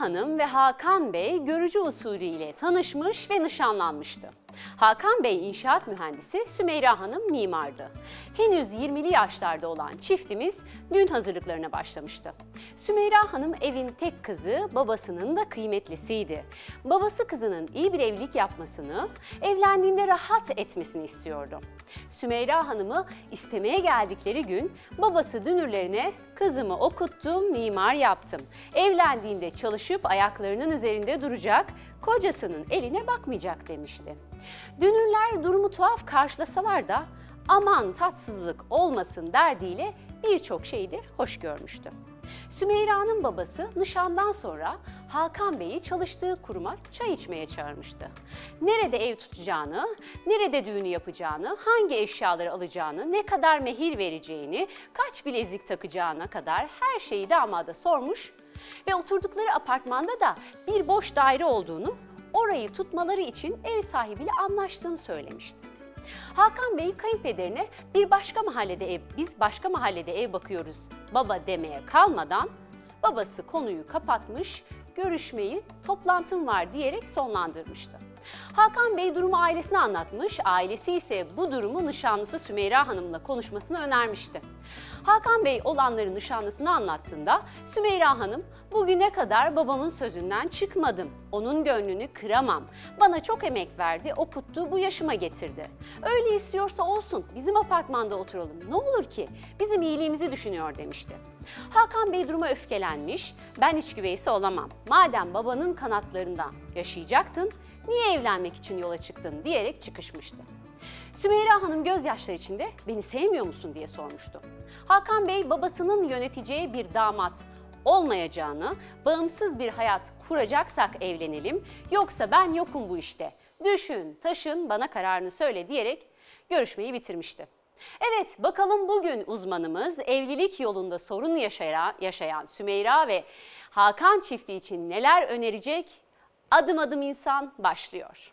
Hanım ve Hakan Bey görücü usulü ile tanışmış ve nişanlanmıştı. Hakan Bey inşaat mühendisi, Sümeyra Hanım mimardı. Henüz 20'li yaşlarda olan çiftimiz düğün hazırlıklarına başlamıştı. Sümeyra Hanım evin tek kızı, babasının da kıymetlisiydi. Babası kızının iyi bir evlilik yapmasını, evlendiğinde rahat etmesini istiyordu. Sümeyra Hanım'ı istemeye geldikleri gün babası dünürlerine kızımı okuttum, mimar yaptım. Evlendiğinde çalışıp ayaklarının üzerinde duracak, kocasının eline bakmayacak demişti. Dünürler durumu tuhaf karşılasalar da aman tatsızlık olmasın derdiyle birçok şeyi de hoş görmüştü. Sümeyra'nın babası nişandan sonra Hakan Bey'i çalıştığı kuruma çay içmeye çağırmıştı. Nerede ev tutacağını, nerede düğünü yapacağını, hangi eşyaları alacağını, ne kadar mehir vereceğini, kaç bilezik takacağına kadar her şeyi damada sormuş ve oturdukları apartmanda da bir boş daire olduğunu, orayı tutmaları için ev sahibiyle anlaştığını söylemişti. Hakan Bey kayınpederine bir başka mahallede ev, biz başka mahallede ev bakıyoruz baba demeye kalmadan babası konuyu kapatmış, görüşmeyi toplantım var diyerek sonlandırmıştı. Hakan Bey durumu ailesine anlatmış, ailesi ise bu durumu nişanlısı Sümeyra Hanım'la konuşmasını önermişti. Hakan Bey olanları nişanlısına anlattığında Sümeyra Hanım bugüne kadar babamın sözünden çıkmadım. Onun gönlünü kıramam. Bana çok emek verdi, okuttu, bu yaşıma getirdi. Öyle istiyorsa olsun bizim apartmanda oturalım. Ne olur ki bizim iyiliğimizi düşünüyor demişti. Hakan Bey duruma öfkelenmiş. Ben iç güveysi olamam. Madem babanın kanatlarından yaşayacaktın, niye evlenmek için yola çıktın diyerek çıkışmıştı. Sümeyra Hanım gözyaşları içinde beni sevmiyor musun diye sormuştu. Hakan Bey babasının yöneteceği bir damat olmayacağını, bağımsız bir hayat kuracaksak evlenelim yoksa ben yokum bu işte. Düşün, taşın, bana kararını söyle diyerek görüşmeyi bitirmişti. Evet bakalım bugün uzmanımız evlilik yolunda sorun yaşayan, yaşayan Sümeyra ve Hakan çifti için neler önerecek? Adım adım insan başlıyor.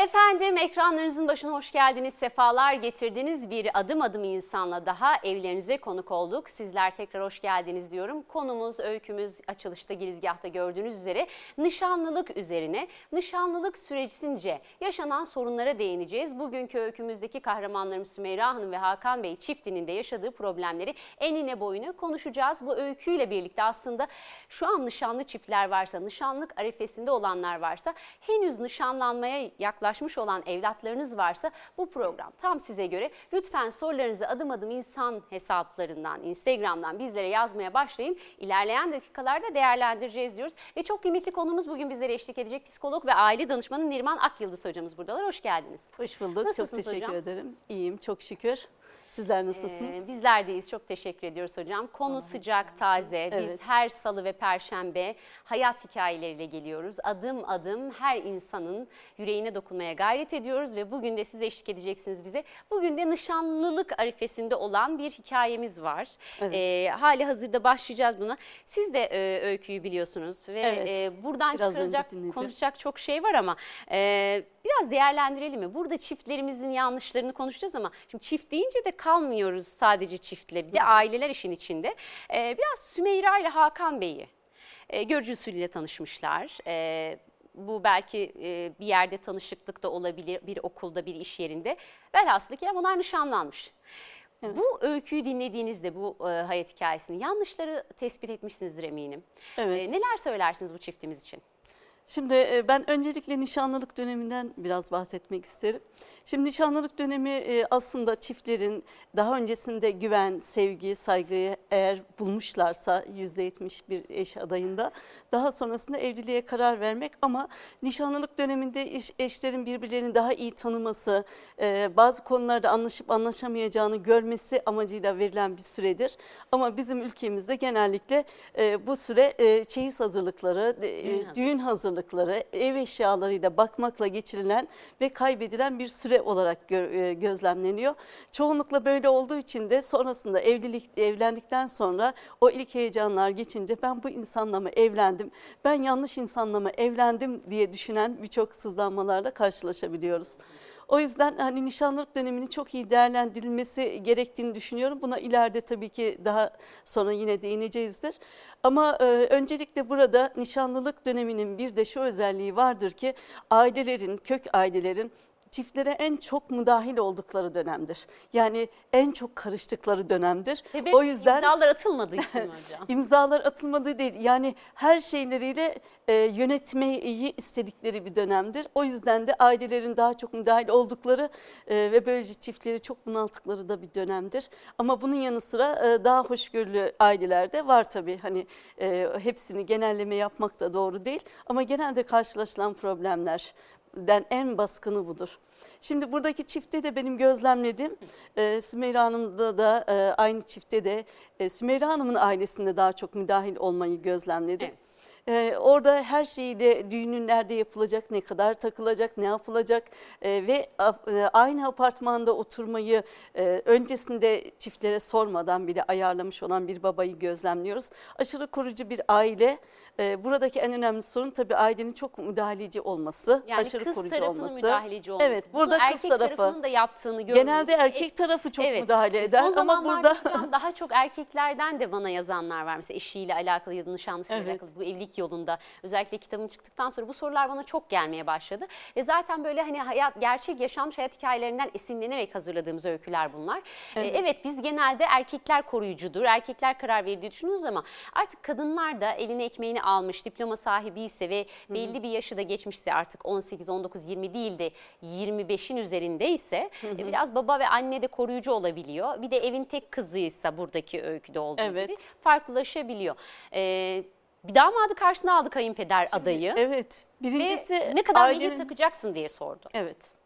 Efendim ekranlarınızın başına hoş geldiniz, sefalar getirdiniz. Bir adım adım insanla daha evlerinize konuk olduk. Sizler tekrar hoş geldiniz diyorum. Konumuz, öykümüz açılışta girizgahta gördüğünüz üzere nişanlılık üzerine, nişanlılık sürecince yaşanan sorunlara değineceğiz. Bugünkü öykümüzdeki kahramanlarımız Sümeyra Hanım ve Hakan Bey çiftinin de yaşadığı problemleri enine boyunu konuşacağız. Bu öyküyle birlikte aslında şu an nişanlı çiftler varsa, nişanlık arifesinde olanlar varsa, henüz nişanlanmaya yaklaşık yaklaşmış olan evlatlarınız varsa bu program tam size göre. Lütfen sorularınızı adım adım insan hesaplarından, Instagram'dan bizlere yazmaya başlayın. İlerleyen dakikalarda değerlendireceğiz diyoruz. Ve çok kıymetli konumuz bugün bizlere eşlik edecek psikolog ve aile danışmanı Nirman Akyıldız hocamız buradalar. Hoş geldiniz. Hoş bulduk. Nasılsınız çok teşekkür hocam? ederim. İyiyim çok şükür. Sizler nasılsınız? Ee, bizler deyiz. Çok teşekkür ediyoruz hocam. Konu sıcak, taze. Biz Evet. her salı ve perşembe hayat hikayeleriyle geliyoruz. Adım adım her insanın yüreğine dokunmaya gayret ediyoruz ve bugün de siz eşlik edeceksiniz bize. Bugün de nişanlılık arifesinde olan bir hikayemiz var. Evet. Ee, hali hazırda başlayacağız buna. Siz de e, öyküyü biliyorsunuz ve Evet. e, buradan Biraz çıkarılacak, konuşacak çok şey var ama e, biraz değerlendirelim mi? Burada çiftlerimizin yanlışlarını konuşacağız ama şimdi çift deyince de kalmıyoruz sadece çiftle. Bir de aileler işin içinde. E, biraz Sümeyra ile Hakan Bey'i e, görücü usulüyle tanışmışlar. E, bu belki e, bir yerde tanışıklık da olabilir, bir okulda, bir iş yerinde. Velhasıl kelam onlar nişanlanmış. Bu öyküyü dinlediğinizde bu e, hayat hikayesini yanlışları tespit etmişsinizdir eminim. Evet. E, neler söylersiniz bu çiftimiz için? Şimdi e, ben öncelikle nişanlılık döneminden biraz bahsetmek isterim. Şimdi nişanlılık dönemi e, aslında çiftlerin daha öncesinde güven, sevgi, saygıyı eğer bulmuşlarsa %70 bir eş adayında daha sonrasında evliliğe karar vermek ama nişanlılık döneminde eş- eşlerin birbirlerini daha iyi tanıması, e, bazı konularda anlaşıp anlaşamayacağını görmesi amacıyla verilen bir süredir. Ama bizim ülkemizde genellikle bu süre çeyiz hazırlıkları, Düğün hazırlıkları. Hazırlıkları, ev eşyalarıyla bakmakla geçirilen ve kaybedilen bir süre olarak gö- e, gözlemleniyor. Çoğunlukla böyle olduğu için de sonrasında evlilik evlendikten sonra o ilk heyecanlar geçince ben bu insanla mı evlendim, ben yanlış insanla mı evlendim diye düşünen birçok sızlanmalarla karşılaşabiliyoruz. O yüzden hani nişanlılık dönemini çok iyi değerlendirilmesi gerektiğini düşünüyorum. Buna ileride tabii ki daha sonra yine değineceğizdir. Ama e, öncelikle burada nişanlılık döneminin bir de şu özelliği vardır ki ailelerin, kök ailelerin çiftlere en çok müdahil oldukları dönemdir. Yani en çok karıştıkları dönemdir. Sebep o yüzden imzalar atılmadığı için hocam? imzalar atılmadığı değil. Yani her şeyleriyle e, yönetmeyi istedikleri bir dönemdir. O yüzden de ailelerin daha çok müdahil oldukları e, ve böylece çiftleri çok bunalttıkları da bir dönemdir. Ama bunun yanı sıra e, daha hoşgörülü aileler de var tabii. Hani e, hepsini genelleme yapmak da doğru değil. Ama genelde karşılaşılan problemler den en baskını budur. Şimdi buradaki çifte de benim gözlemlediğim e, Sümeyra Hanım'da da e, aynı çifte de e, Sümeyra Hanım'ın ailesinde daha çok müdahil olmayı gözlemledim. Evet. Ee, orada her şeyiyle düğünün nerede yapılacak, ne kadar takılacak, ne yapılacak e, ve e, aynı apartmanda oturmayı e, öncesinde çiftlere sormadan bile ayarlamış olan bir babayı gözlemliyoruz. Aşırı korucu bir aile. E, buradaki en önemli sorun tabii ailenin çok müdahaleci olması, Yani aşırı kız tarafının olması. müdahaleci olması. Evet, Bunu burada kız erkek tarafı. tarafının da yaptığını gördüm. Genelde erkek tarafı çok Evet. müdahale eder Son ama zamanlarda burada hocam daha çok erkeklerden de bana yazanlar var. Mesela eşiyle alakalı ya da nişanlısıyla Evet. alakalı bu evlilik yolunda. Özellikle kitabım çıktıktan sonra bu sorular bana çok gelmeye başladı. E zaten böyle hani hayat gerçek yaşanmış hayat hikayelerinden esinlenerek hazırladığımız öyküler bunlar. E, Evet. Evet, biz genelde erkekler koruyucudur, erkekler karar verir diye düşünüyoruz ama artık kadınlar da eline ekmeğini almış, diploma sahibi ise ve belli bir yaşı da geçmişse artık 18, 19, 20 değil de 25'in üzerindeyse e, biraz baba ve anne de koruyucu olabiliyor. Bir de evin tek kızıysa buradaki öyküde olduğu Evet. gibi farklılaşabiliyor. Ee, bir damadı karşısına aldı kayınpeder adayı. evet Ve birincisi ne kadar ailenin... mehir takacaksın diye sordu. Evet.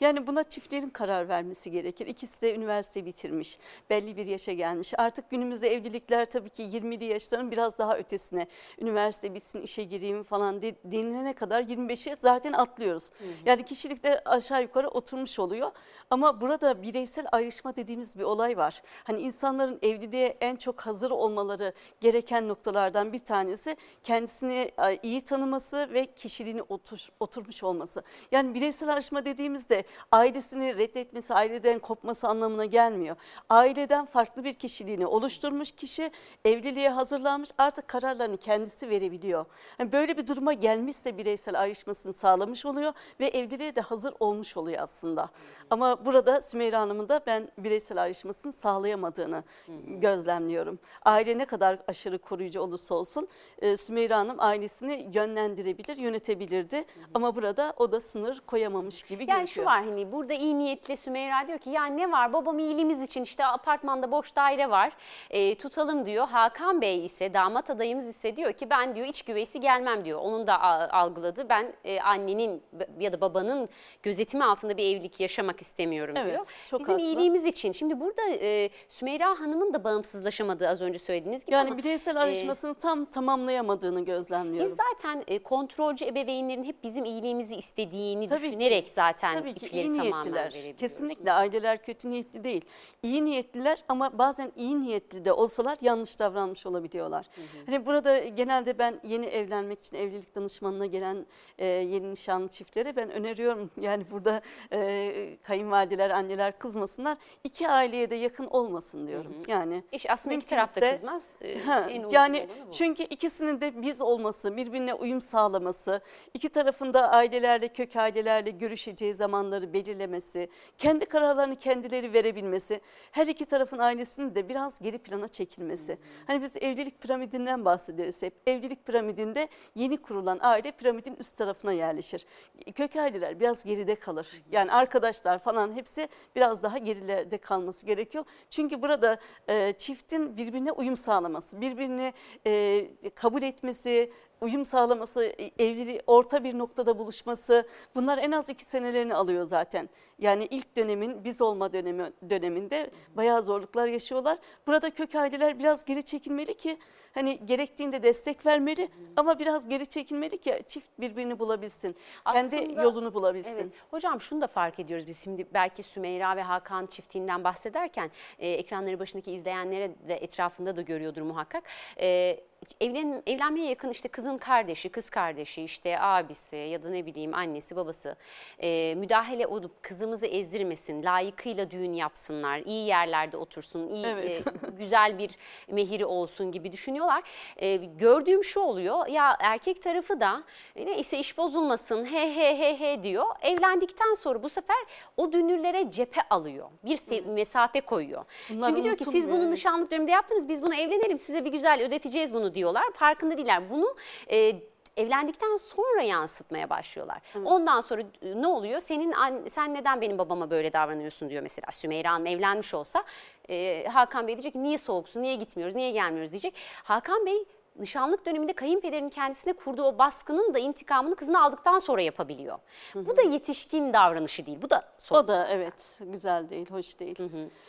Yani buna çiftlerin karar vermesi gerekir. İkisi de üniversite bitirmiş, belli bir yaşa gelmiş. Artık günümüzde evlilikler tabii ki 20'li yaşların biraz daha ötesine. Üniversite bitsin, işe gireyim falan de- denilene kadar 25'i zaten atlıyoruz. Yani kişilikte aşağı yukarı oturmuş oluyor. Ama burada bireysel ayrışma dediğimiz bir olay var. Hani insanların evliliğe en çok hazır olmaları gereken noktalardan bir tanesi kendisini iyi tanıması ve kişiliğini otur, oturmuş olması. Yani bireysel ayrışma dediğimizde ailesini reddetmesi, aileden kopması anlamına gelmiyor. Aileden farklı bir kişiliğini oluşturmuş kişi evliliğe hazırlanmış artık kararlarını kendisi verebiliyor. Yani böyle bir duruma gelmişse bireysel ayrışmasını sağlamış oluyor ve evliliğe de hazır olmuş oluyor aslında. Ama burada Sümeyra Hanım'ın da ben bireysel ayrışmasını sağlayamadığını gözlemliyorum. Aile ne kadar aşırı koruyucu olursa olsun e, Sümeyra Hanım ailesini yönlendirebilir, yönetebilirdi. Ama burada o da sınır koyamamış gibi Yani gözüküyor. şu var hani burada iyi niyetli Sümeyra diyor ki ya ne var babam iyiliğimiz için işte apartmanda boş daire var e, tutalım diyor. Hakan Bey ise damat adayımız ise diyor ki ben diyor iç güveysi gelmem diyor. Onun da algıladı ben e, annenin ya da babanın gözetimi altında bir evlilik yaşamak istemiyorum Evet, diyor. çok Bizim haklı. iyiliğimiz için. Şimdi burada e, Sümeyra Hanım'ın da bağımsızlaşamadığı az önce söylediğiniz gibi Yani ama bireysel e, ayrışmasını tam tamamlayamadığını gözlemliyorum. biz zaten e, kontrolcü ebeveynlerin hep bizim iyiliğimizi istediğini Tabii ki. düşünerek zaten Tabii ki ipleri iyi niyetliler. Kesinlikle aileler kötü niyetli değil. İyi niyetliler ama bazen iyi niyetli de olsalar yanlış davranmış olabiliyorlar. Hani burada genelde ben yeni evlenmek için evlilik danışmanına gelen e, yeni nişanlı çiftlere ben öneriyorum. Yani burada e, kayınvalideler, anneler kızmasınlar. İki aileye de yakın olmasın diyorum. Yani İş aslında iki taraf da mümkünse- kızmaz. Ee, Ha, en yani çünkü ikisinin de biz olması, birbirine uyum sağlaması, iki tarafında ailelerle, kök ailelerle görüşeceği zamanları belirlemesi, kendi kararlarını kendileri verebilmesi, her iki tarafın ailesinin de biraz geri plana çekilmesi. Hani biz evlilik piramidinden bahsederiz hep. Evlilik piramidinde yeni kurulan aile piramidin üst tarafına yerleşir. Kök aileler biraz geride kalır. Yani arkadaşlar falan hepsi biraz daha gerilerde kalması gerekiyor. Çünkü burada e, çiftin birbirine uyum sağlaması, birbirini e, kabul etmesi, uyum sağlaması, e, evliliği orta bir noktada buluşması bunlar en az iki senelerini alıyor zaten. Yani ilk dönemin biz olma dönemi döneminde bayağı zorluklar yaşıyorlar. Burada kök aileler biraz geri çekilmeli ki hani gerektiğinde destek vermeli ama biraz geri çekilmeli ki çift birbirini bulabilsin. kendi Aslında- yolunu bulabilsin. Evet. Hocam şunu da fark ediyoruz biz şimdi belki Sümeyra ve Hakan çiftinden bahsederken e, ekranları başındaki izleyenlere de etrafında da görüyordur muhakkak. E, evlen, evlenmeye yakın işte kızın kardeşi, kız kardeşi, işte abisi ya da ne bileyim annesi, babası e, müdahale olup kızımızı ezdirmesin, layıkıyla düğün yapsınlar, iyi yerlerde otursun, iyi Evet. e, güzel bir mehiri olsun gibi düşünüyorlar. E, gördüğüm şu oluyor ya erkek tarafı da e, neyse iş bozulmasın he he he he diyor. Evlendikten sonra bu sefer o dünürlere cephe alıyor. Bir mesafe koyuyor. Bunlar Çünkü diyor ki siz bunu evet. nişanlık döneminde yaptınız biz bunu evlenelim size bir güzel ödeteceğiz bunu diyorlar. Farkında değiller. Bunu e, evlendikten sonra yansıtmaya başlıyorlar. Ondan sonra e, ne oluyor? Senin sen neden benim babama böyle davranıyorsun diyor mesela. Sümeyra Hanım evlenmiş olsa e, Hakan Bey diyecek niye soğuksun, niye gitmiyoruz, niye gelmiyoruz diyecek. Hakan Bey nişanlık döneminde kayınpederin kendisine kurduğu o baskının da intikamını kızını aldıktan sonra yapabiliyor. Bu da yetişkin davranışı değil. Bu da sorun. O da evet güzel değil, hoş değil.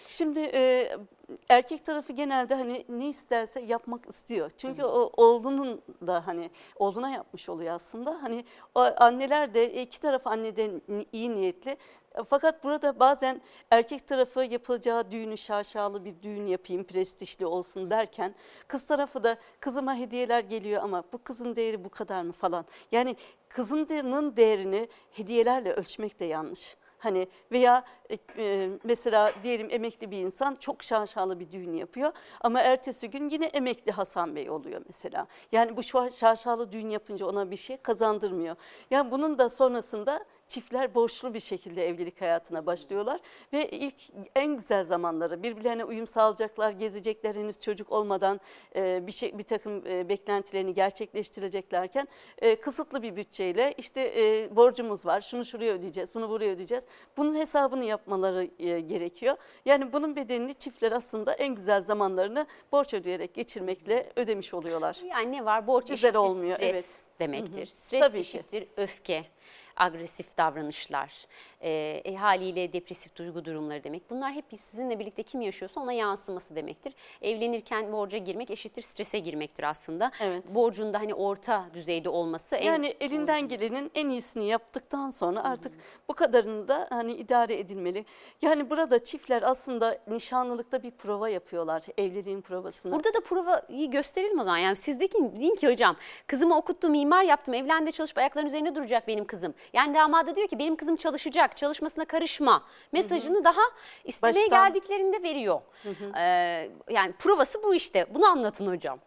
Şimdi e, erkek tarafı genelde hani ne isterse yapmak istiyor. Çünkü o oğlunun da hani oğluna yapmış oluyor aslında. Hani o anneler de iki taraf anne de ni- iyi niyetli. Fakat burada bazen erkek tarafı yapacağı düğünü şaşalı bir düğün yapayım, prestijli olsun derken kız tarafı da kızıma hediyeler geliyor ama bu kızın değeri bu kadar mı falan. Yani kızının değerini hediyelerle ölçmek de yanlış. Hani veya mesela diyelim emekli bir insan çok şaşalı bir düğün yapıyor ama ertesi gün yine emekli Hasan Bey oluyor mesela. Yani bu şaşalı düğün yapınca ona bir şey kazandırmıyor. Yani bunun da sonrasında çiftler borçlu bir şekilde evlilik hayatına başlıyorlar ve ilk en güzel zamanları birbirlerine uyum sağlayacaklar, gezecekler henüz çocuk olmadan e, bir şey bir takım e, beklentilerini gerçekleştireceklerken e, kısıtlı bir bütçeyle işte e, borcumuz var, şunu şuraya ödeyeceğiz, bunu buraya ödeyeceğiz. Bunun hesabını yapmaları e, gerekiyor. Yani bunun bedelini çiftler aslında en güzel zamanlarını borç ödeyerek geçirmekle ödemiş oluyorlar. Yani ne var? Borç Güzel olmuyor, stres evet. demektir. Stres Tabii ki. eşittir öfke, agresif davranışlar, e, e, haliyle depresif duygu durumları demek. Bunlar hep sizinle birlikte kim yaşıyorsa ona yansıması demektir. Evlenirken borca girmek eşittir strese girmektir aslında. Evet. Borcun da hani orta düzeyde olması en Yani elinden gelenin en iyisini yaptıktan sonra artık bu kadarını da hani idare edilmeli. Yani burada çiftler aslında nişanlılıkta bir prova yapıyorlar, evliliğin provasını. Burada da provayı gösterelim o zaman. Yani sizdeki deyin ki hocam kızımı okuttum, mimar yaptım, evlendi çalışıp ayaklarının üzerine duracak benim kızım. Yani damada diyor ki benim kızım çalışacak, çalışmasına karışma mesajını daha istemeye Baştan. geldiklerinde veriyor. Ee, yani provası bu işte. Bunu anlatın hocam.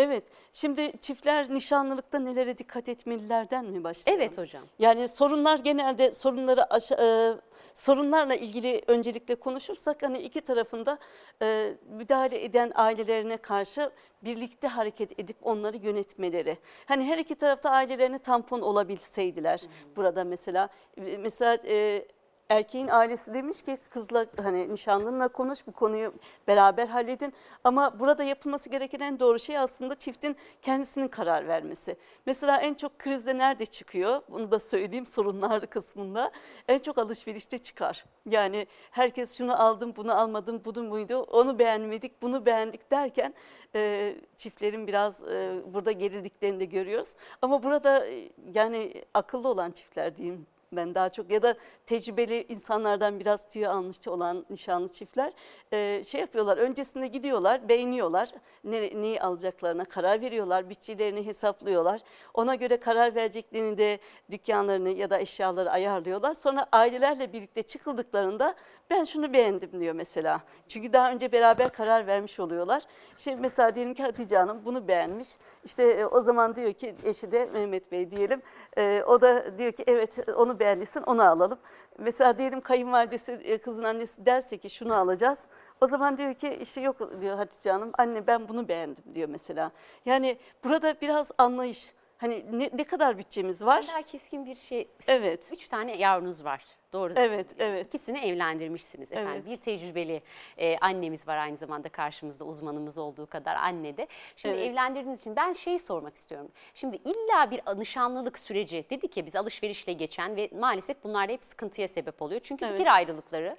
Evet, şimdi çiftler nişanlılıkta nelere dikkat etmelilerden mi başlayalım? Evet hocam. Yani sorunlar genelde sorunları aşa- e, sorunlarla ilgili öncelikle konuşursak hani iki tarafında e, müdahale eden ailelerine karşı birlikte hareket edip onları yönetmeleri. Hani her iki tarafta ailelerine tampon olabilseydiler burada mesela e, mesela e, Erkeğin ailesi demiş ki kızla hani nişanlınla konuş bu konuyu beraber halledin. Ama burada yapılması gereken en doğru şey aslında çiftin kendisinin karar vermesi. Mesela en çok krizde nerede çıkıyor? Bunu da söyleyeyim sorunlar kısmında. En çok alışverişte çıkar. Yani herkes şunu aldım, bunu almadım, bunu buydu, onu beğenmedik, bunu beğendik derken e, çiftlerin biraz e, burada gerildiklerini de görüyoruz. Ama burada e, yani akıllı olan çiftler diyeyim ben daha çok ya da tecrübeli insanlardan biraz tüyo almış olan nişanlı çiftler e, şey yapıyorlar. Öncesinde gidiyorlar, beğeniyorlar. Ne, neyi alacaklarına karar veriyorlar. Bütçelerini hesaplıyorlar. Ona göre karar vereceklerini de dükkanlarını ya da eşyaları ayarlıyorlar. Sonra ailelerle birlikte çıkıldıklarında ben şunu beğendim diyor mesela. Çünkü daha önce beraber karar vermiş oluyorlar. Şey mesela diyelim ki Hatice Hanım bunu beğenmiş. İşte e, o zaman diyor ki eşi de Mehmet Bey diyelim. E, o da diyor ki evet onu beğendiysen onu alalım. Mesela diyelim kayınvalidesi e, kızın annesi derse ki şunu alacağız. O zaman diyor ki işte yok diyor Hatice Hanım anne ben bunu beğendim diyor mesela. Yani burada biraz anlayış. Hani ne, ne kadar bütçemiz var? Daha keskin bir şey. Siz Evet. Üç tane yavrunuz var. Doğru. Evet, evet. İkisini evlendirmişsiniz efendim. Evet. Bir tecrübeli e, annemiz var aynı zamanda karşımızda uzmanımız olduğu kadar anne de. Şimdi Evet. evlendirdiğiniz için ben şeyi sormak istiyorum. Şimdi illa bir nişanlılık süreci dedik ya biz alışverişle geçen ve maalesef bunlar hep sıkıntıya sebep oluyor. Çünkü Evet. fikir ayrılıkları,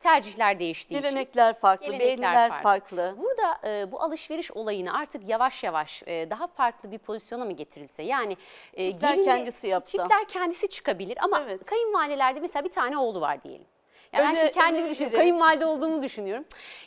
tercihler değiştiği için. Gelenekler farklı, Gelenekler beğeniler farklı. farklı. Burada e, bu alışveriş olayını artık yavaş yavaş e, daha farklı bir pozisyona mı getirilse? Yani e, Çiftler gelinle- kendisi yapsa. Çiftler kendisi çıkabilir ama Evet. kayınvalidelerde mesela bir tane oğlu var diyelim. Yani ben Öyle- şimdi kendimi öyle düşünüyorum, kayınvalide olduğumu düşünüyorum.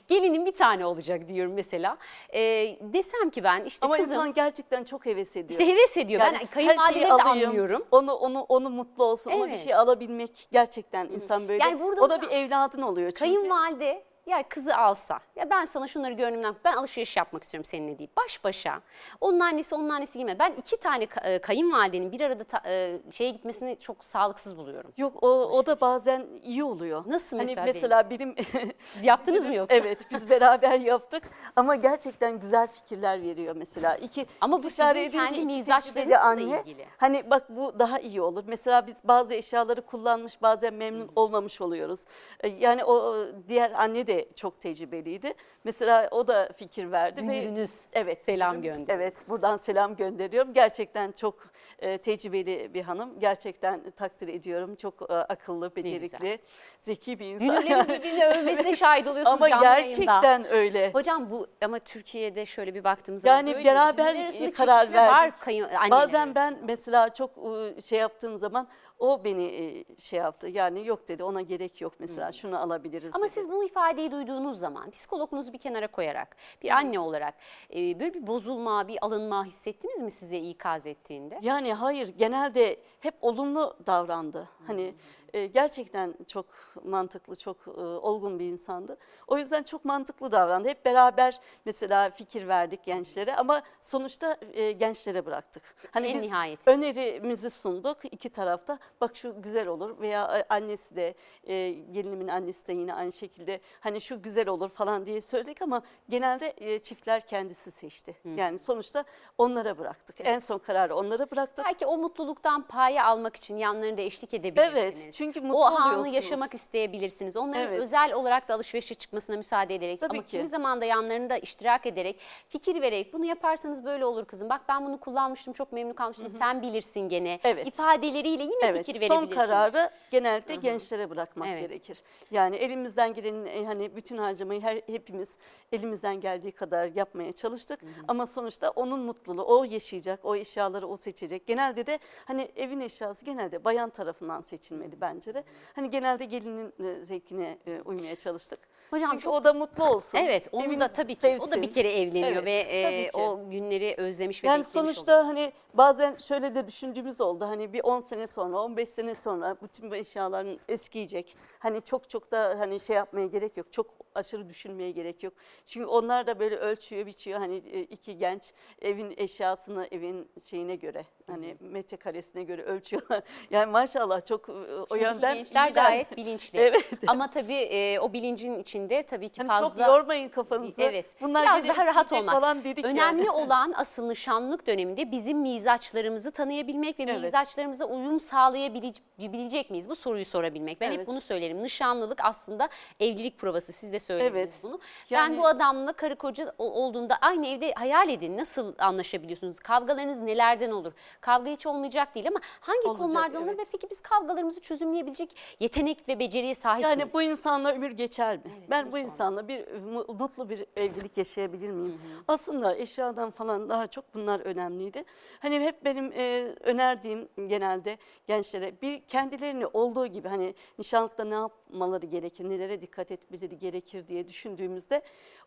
Gelinin bir tane olacak diyorum mesela. E, desem ki ben işte Ama kızım insan gerçekten çok heves ediyor. işte heves ediyor. Yani ben kayınvalideleri de alayım, anlıyorum. Onu onu onu mutlu olsun, ona bir Evet. şey alabilmek gerçekten insan böyle. Yani burada o da bir evladın oluyor çünkü. Kayınvalide ya kızı alsa ya ben sana şunları gönlümden ben alışveriş yapmak istiyorum seninle deyip baş başa onun annesi onun annesi gibi ben iki tane e, kayınvalidenin bir arada ta- e, şeye gitmesini çok sağlıksız buluyorum. Yok o, o da bazen iyi oluyor. Nasıl hani mesela mesela benim Siz yaptınız mı yoksa? Evet biz beraber yaptık ama gerçekten güzel fikirler veriyor mesela. İki Ama bu sizin kendi mizaçlarınızla tecrübeli ilgili. Hani bak bu daha iyi olur. Mesela biz bazı eşyaları kullanmış bazen memnun olmamış oluyoruz. Ee, Yani o diğer anne de çok tecrübeliydi. Mesela o da fikir verdi. ve Dünürünüz Evet. selam gönderiyor. Evet buradan selam gönderiyorum. Gerçekten çok e, tecrübeli bir hanım. Gerçekten takdir ediyorum. Çok e, akıllı, becerikli, zeki bir insan. Dünürlerin birbirini övmesine şahit oluyorsunuz Ama canlı yayında. gerçekten öyle. Hocam bu ama Türkiye'de şöyle bir baktığımız zaman Yani beraber karar var verdik. kayın- anneler Bazen ben mesela çok şey yaptığım zaman o beni e, şey yaptı. Yani yok dedi ona gerek yok mesela şunu alabiliriz Ama dedi. siz bu ifadeyi duyduğunuz zaman psikologunuzu bir kenara koyarak bir anne olarak e, böyle bir bozulma, bir alınma hissettiniz mi size ikaz ettiğinde? Yani hayır genelde hep olumlu davrandı. Hani e, gerçekten çok mantıklı, çok e, olgun bir insandı. O yüzden çok mantıklı davrandı. Hep beraber mesela fikir verdik gençlere ama sonuçta e, gençlere bıraktık. Hani En biz nihayetinde. önerimizi sunduk iki tarafta. Bak şu güzel olur veya e, annesi de e, gelinimin annesi de yine aynı şekilde hani şu güzel olur falan diye söyledik ama genelde e, çiftler kendisi seçti. Yani sonuçta onlara bıraktık. En son kararı onlara bıraktık. Belki o mutluluktan payı almak için yanlarında eşlik edebilirsiniz. Evet, çünkü mutlu O anı oluyorsunuz. yaşamak isteyebilirsiniz. Onların Evet. özel olarak da alışverişe çıkmasına müsaade ederek Tabii ama ki. kimi zaman da yanlarında iştirak ederek, fikir vererek bunu yaparsanız böyle olur kızım. Bak ben bunu kullanmıştım, çok memnun kalmıştım. Sen bilirsin gene. Evet. İfadeleriyle yine Evet, fikir son verebilirsiniz. kararı genelde gençlere bırakmak Evet. gerekir. Yani elimizden gelenin e, hani bütün harcamayı her hepimiz elimizden geldiği kadar yapmaya çalıştık. Ama sonuçta onun mutluluğu o yaşayacak, o eşyaları o seçecek. Genelde de hani evin eşyası genelde bayan tarafından seçilmeli bence de. Hani genelde gelinin e, zevkine e, uymaya çalıştık. Hocam Çünkü çok- o da mutlu olsun. Evet, onu evini da tabii ki. O da sevsin. bir kere evleniyor Evet, ve e, o günleri özlemiş ve Yani beklemiş sonuçta oluyor. hani bazen şöyle de düşündüğümüz oldu. Hani bir 10 sene sonra, 15 sene sonra bütün bu eşyaların eskiyecek. Hani çok çok da hani şey yapmaya gerek yok. Çok aşırı düşünmeye gerek yok. Çünkü onlar da böyle ölçüyor, biçiyor. Hani e, iki genç evin eşyasını evin şeyine göre hani metrekaresine göre ölçüyorlar. Yani maşallah çok e, o Şimdiki yönden gençler iyiler. gayet bilinçli. Evet. Ama tabii e, o bilincin içinde tabii ki Hani fazla... çok yormayın kafanızı. Evet. Bunlar Biraz daha rahat olmak. falan dedik Önemli yani. olan asıl nişanlılık döneminde bizim mizaçlarımızı tanıyabilmek ve Evet. mizaçlarımıza uyum sağlayabilecek miyiz? Bu soruyu sorabilmek. Ben hep Evet. bunu söylerim. Nişanlılık aslında evlilik provası. Siz de söylediniz Evet. bunu. Yani- Ben bu adamla karı koca ol- olduğunda aynı evde hayal edin. Nasıl anlaşabiliyorsunuz? Kavgalarınız nelerden olur? Kavga hiç olmayacak değil ama hangi Olacak, konularda olur ve evet. peki biz kavgalarımızı çözümleyebilecek yetenek ve beceriye sahip Yani miyiz? bu insanla ömür geçer mi? ben bunu bu insanla bir mu- mutlu bir evlilik yaşayabilir miyim? Aslında eşyadan falan daha çok bunlar önemliydi. Hani hep benim e, önerdiğim genelde gençlere bir kendilerini olduğu gibi hani nişanlıkta ne yapmaları gerekir, nelere dikkat etmeleri gerekir diye düşündüğümüzde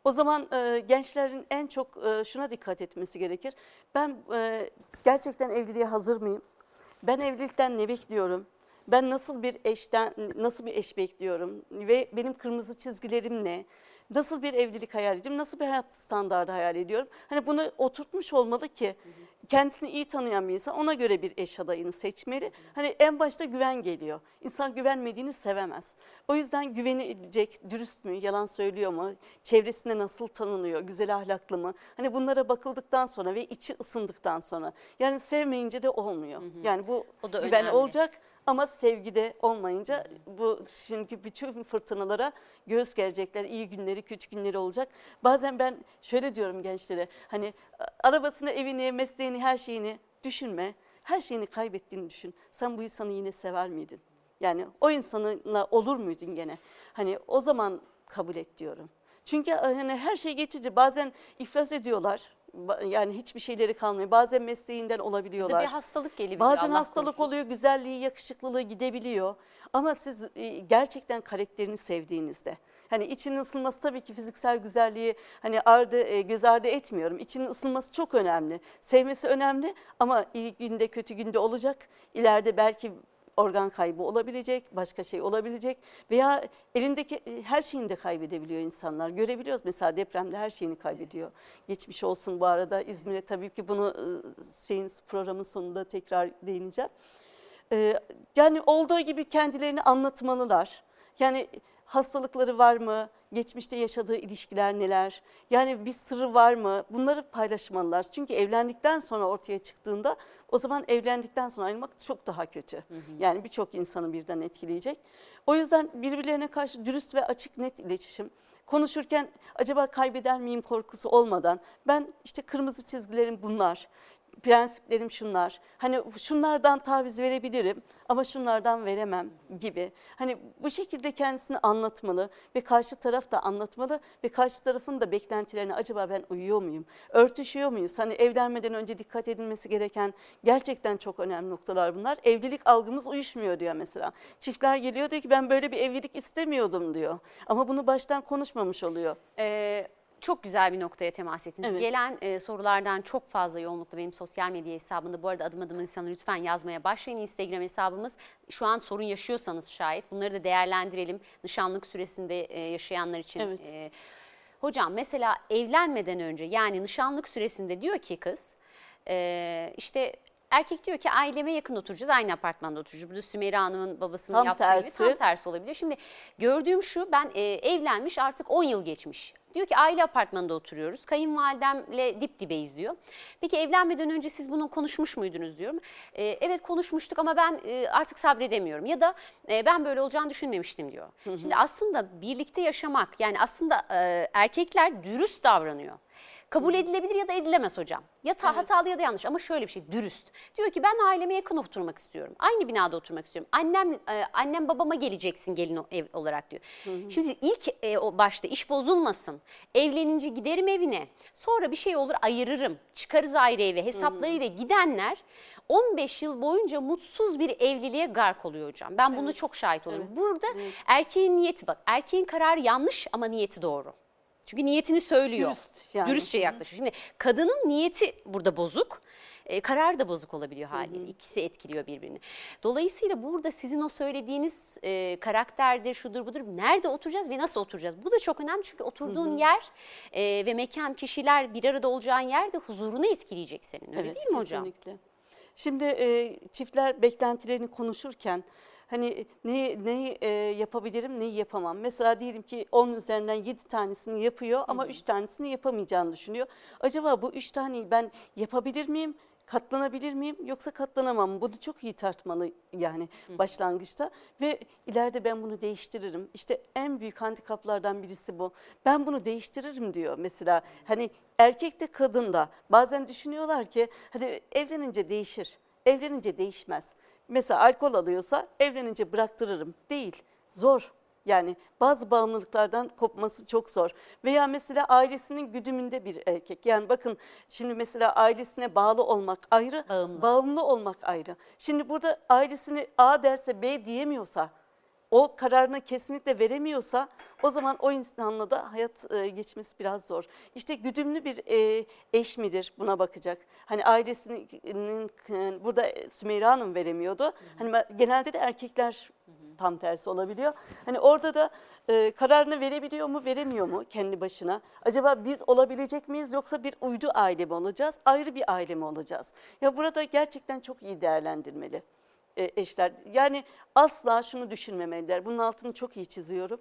o zaman e, gençlerin en çok e, şuna dikkat etmesi gerekir. Ben e, gerçekten evliliğe hazır mıyım? Ben evlilikten ne bekliyorum? Ben nasıl bir eşten nasıl bir eş bekliyorum ve benim kırmızı çizgilerim ne? Nasıl bir evlilik hayal ediyorum? Nasıl bir hayat standardı hayal ediyorum? Hani bunu oturtmuş olmalı ki kendisini iyi tanıyan bir insan ona göre bir eş adayını seçmeli. Hani en başta güven geliyor. İnsan güvenmediğini sevemez. O yüzden güvenilecek, dürüst mü, yalan söylüyor mu, çevresinde nasıl tanınıyor, güzel ahlaklı mı? Hani bunlara bakıldıktan sonra ve içi ısındıktan sonra. Yani sevmeyince de olmuyor. Yani bu O da güven önemli. olacak Ama sevgide olmayınca bu çünkü bütün fırtınalara göğüs gerecekler. İyi günleri, kötü günleri olacak. Bazen ben şöyle diyorum gençlere. Hani arabasını, evini, mesleğini, her şeyini düşünme. Her şeyini kaybettiğini düşün. Sen bu insanı yine sever miydin? Yani o insanla olur muydun gene? Hani o zaman kabul et diyorum. Çünkü hani her şey geçici. Bazen iflas ediyorlar. Yani hiçbir şeyleri kalmıyor. Bazen mesleğinden Bir olabiliyorlar. hastalık gelebilir. Bazen Allah hastalık korusun. oluyor, güzelliği, yakışıklılığı gidebiliyor. Ama siz e, gerçekten karakterini sevdiğinizde, hani içinin ısınması tabii ki fiziksel güzelliği hani ardı e, göz ardı etmiyorum. İçinin ısınması çok önemli. Sevmesi önemli ama iyi günde kötü günde olacak. İleride belki organ kaybı olabilecek, başka şey olabilecek veya elindeki e, her şeyini de kaybedebiliyor insanlar. Görebiliyoruz mesela depremde her şeyini kaybediyor. Geçmiş olsun bu arada İzmir'e tabii ki bunu e, şeyin programın sonunda tekrar değineceğim. Ee, yani olduğu gibi kendilerini anlatmalılar. Yani hastalıkları var mı? Geçmişte yaşadığı ilişkiler neler? Yani bir sırrı var mı? Bunları paylaşmalılar. Çünkü evlendikten sonra ortaya çıktığında o zaman evlendikten sonra ayrılmak çok daha kötü. Yani birçok insanı birden etkileyecek. O yüzden birbirlerine karşı dürüst ve açık net iletişim. Konuşurken acaba kaybeder miyim korkusu olmadan ben işte kırmızı çizgilerim bunlar prensiplerim şunlar. Hani şunlardan taviz verebilirim ama şunlardan veremem gibi. Hani bu şekilde kendisini anlatmalı ve karşı taraf da anlatmalı ve karşı tarafın da beklentilerine acaba ben uyuyor muyum? Örtüşüyor muyuz? Hani evlenmeden önce dikkat edilmesi gereken gerçekten çok önemli noktalar bunlar. Evlilik algımız uyuşmuyor diyor mesela. Çiftler geliyor diyor ki ben böyle bir evlilik istemiyordum diyor. Ama bunu baştan konuşmamış oluyor. Ee, çok güzel bir noktaya temas ettiniz. Evet. Gelen e, sorulardan çok fazla yoğunlukla benim sosyal medya hesabımda bu arada adım adım insanı lütfen yazmaya başlayın. Instagram hesabımız şu an sorun yaşıyorsanız şayet bunları da değerlendirelim. Nişanlık süresinde e, yaşayanlar için. Evet. e, hocam mesela evlenmeden önce yani nişanlık süresinde diyor ki kız e, işte erkek diyor ki aileme yakın oturacağız aynı apartmanda oturacağız. Burada Sümeyra Hanım'ın babasının Tam yaptığı gibi tersi. tam tersi olabilir. Şimdi gördüğüm şu ben e, evlenmiş artık 10 yıl geçmiş. Diyor ki aile apartmanında oturuyoruz. Kayınvalidemle dip dibeyiz diyor. Peki evlenmeden önce siz bunu konuşmuş muydunuz diyorum. E, evet konuşmuştuk ama ben e, artık sabredemiyorum. Ya da e, ben böyle olacağını düşünmemiştim diyor. Şimdi aslında birlikte yaşamak yani aslında e, erkekler dürüst davranıyor. Kabul edilebilir ya da edilemez hocam. Ya ta, hatalı ya da yanlış ama şöyle bir şey dürüst. Diyor ki ben aileme yakın oturmak istiyorum. Aynı binada oturmak istiyorum. Annem e, annem babama geleceksin gelin ev olarak diyor. Şimdi ilk e, o başta iş bozulmasın. Evlenince giderim evine. Sonra bir şey olur ayırırım. Çıkarız ayrı eve hesaplarıyla gidenler 15 yıl boyunca mutsuz bir evliliğe gark oluyor hocam. Ben bunu çok şahit oluyorum. Burada erkeğin niyeti bak. Erkeğin kararı yanlış ama niyeti doğru. Çünkü niyetini söylüyor. Dürüst yani. Dürüstçe yaklaşıyor. Şimdi kadının niyeti burada bozuk. E, karar da bozuk olabiliyor haliyle. İkisi etkiliyor birbirini. Dolayısıyla burada sizin o söylediğiniz e, karakterdir, şudur budur. Nerede oturacağız ve nasıl oturacağız? Bu da çok önemli çünkü oturduğun yer e, ve mekan, kişiler bir arada olacağın yerde huzurunu etkileyecek senin. Öyle Evet, değil mi hocam? Kesinlikle. Şimdi e, çiftler beklentilerini konuşurken hani neyi, neyi e, yapabilirim, neyi yapamam. Mesela diyelim ki 10 üzerinden 7 tanesini yapıyor ama 3 tanesini yapamayacağını düşünüyor. Acaba bu 3 taneyi ben yapabilir miyim? Katlanabilir miyim yoksa katlanamam mı? Bunu çok iyi tartmalı yani başlangıçta ve ileride ben bunu değiştiririm. İşte en büyük handikaplardan birisi bu. Ben bunu değiştiririm diyor mesela. Hani erkek de kadın da bazen düşünüyorlar ki hani evlenince değişir. Evlenince değişmez. Mesela alkol alıyorsa evlenince bıraktırırım. Değil. Zor. Yani bazı bağımlılıklardan kopması çok zor. Veya mesela ailesinin güdümünde bir erkek. Yani bakın şimdi mesela ailesine bağlı olmak ayrı, Bağımlı. bağımlı olmak ayrı. Şimdi burada ailesini A derse B diyemiyorsa, o kararını kesinlikle veremiyorsa o zaman o insanla da hayat e, geçmesi biraz zor. İşte güdümlü bir e, eş midir buna bakacak. Hani ailesinin e, burada Sümeyra Hanım veremiyordu. Hani ben- genelde de erkekler tam tersi olabiliyor. Hani orada da e, kararını verebiliyor mu, veremiyor mu kendi başına? Acaba biz olabilecek miyiz yoksa bir uydu aile mi olacağız, ayrı bir aile mi olacağız? Ya burada gerçekten çok iyi değerlendirmeli e, eşler. Yani asla şunu düşünmemeliler. Bunun altını çok iyi çiziyorum.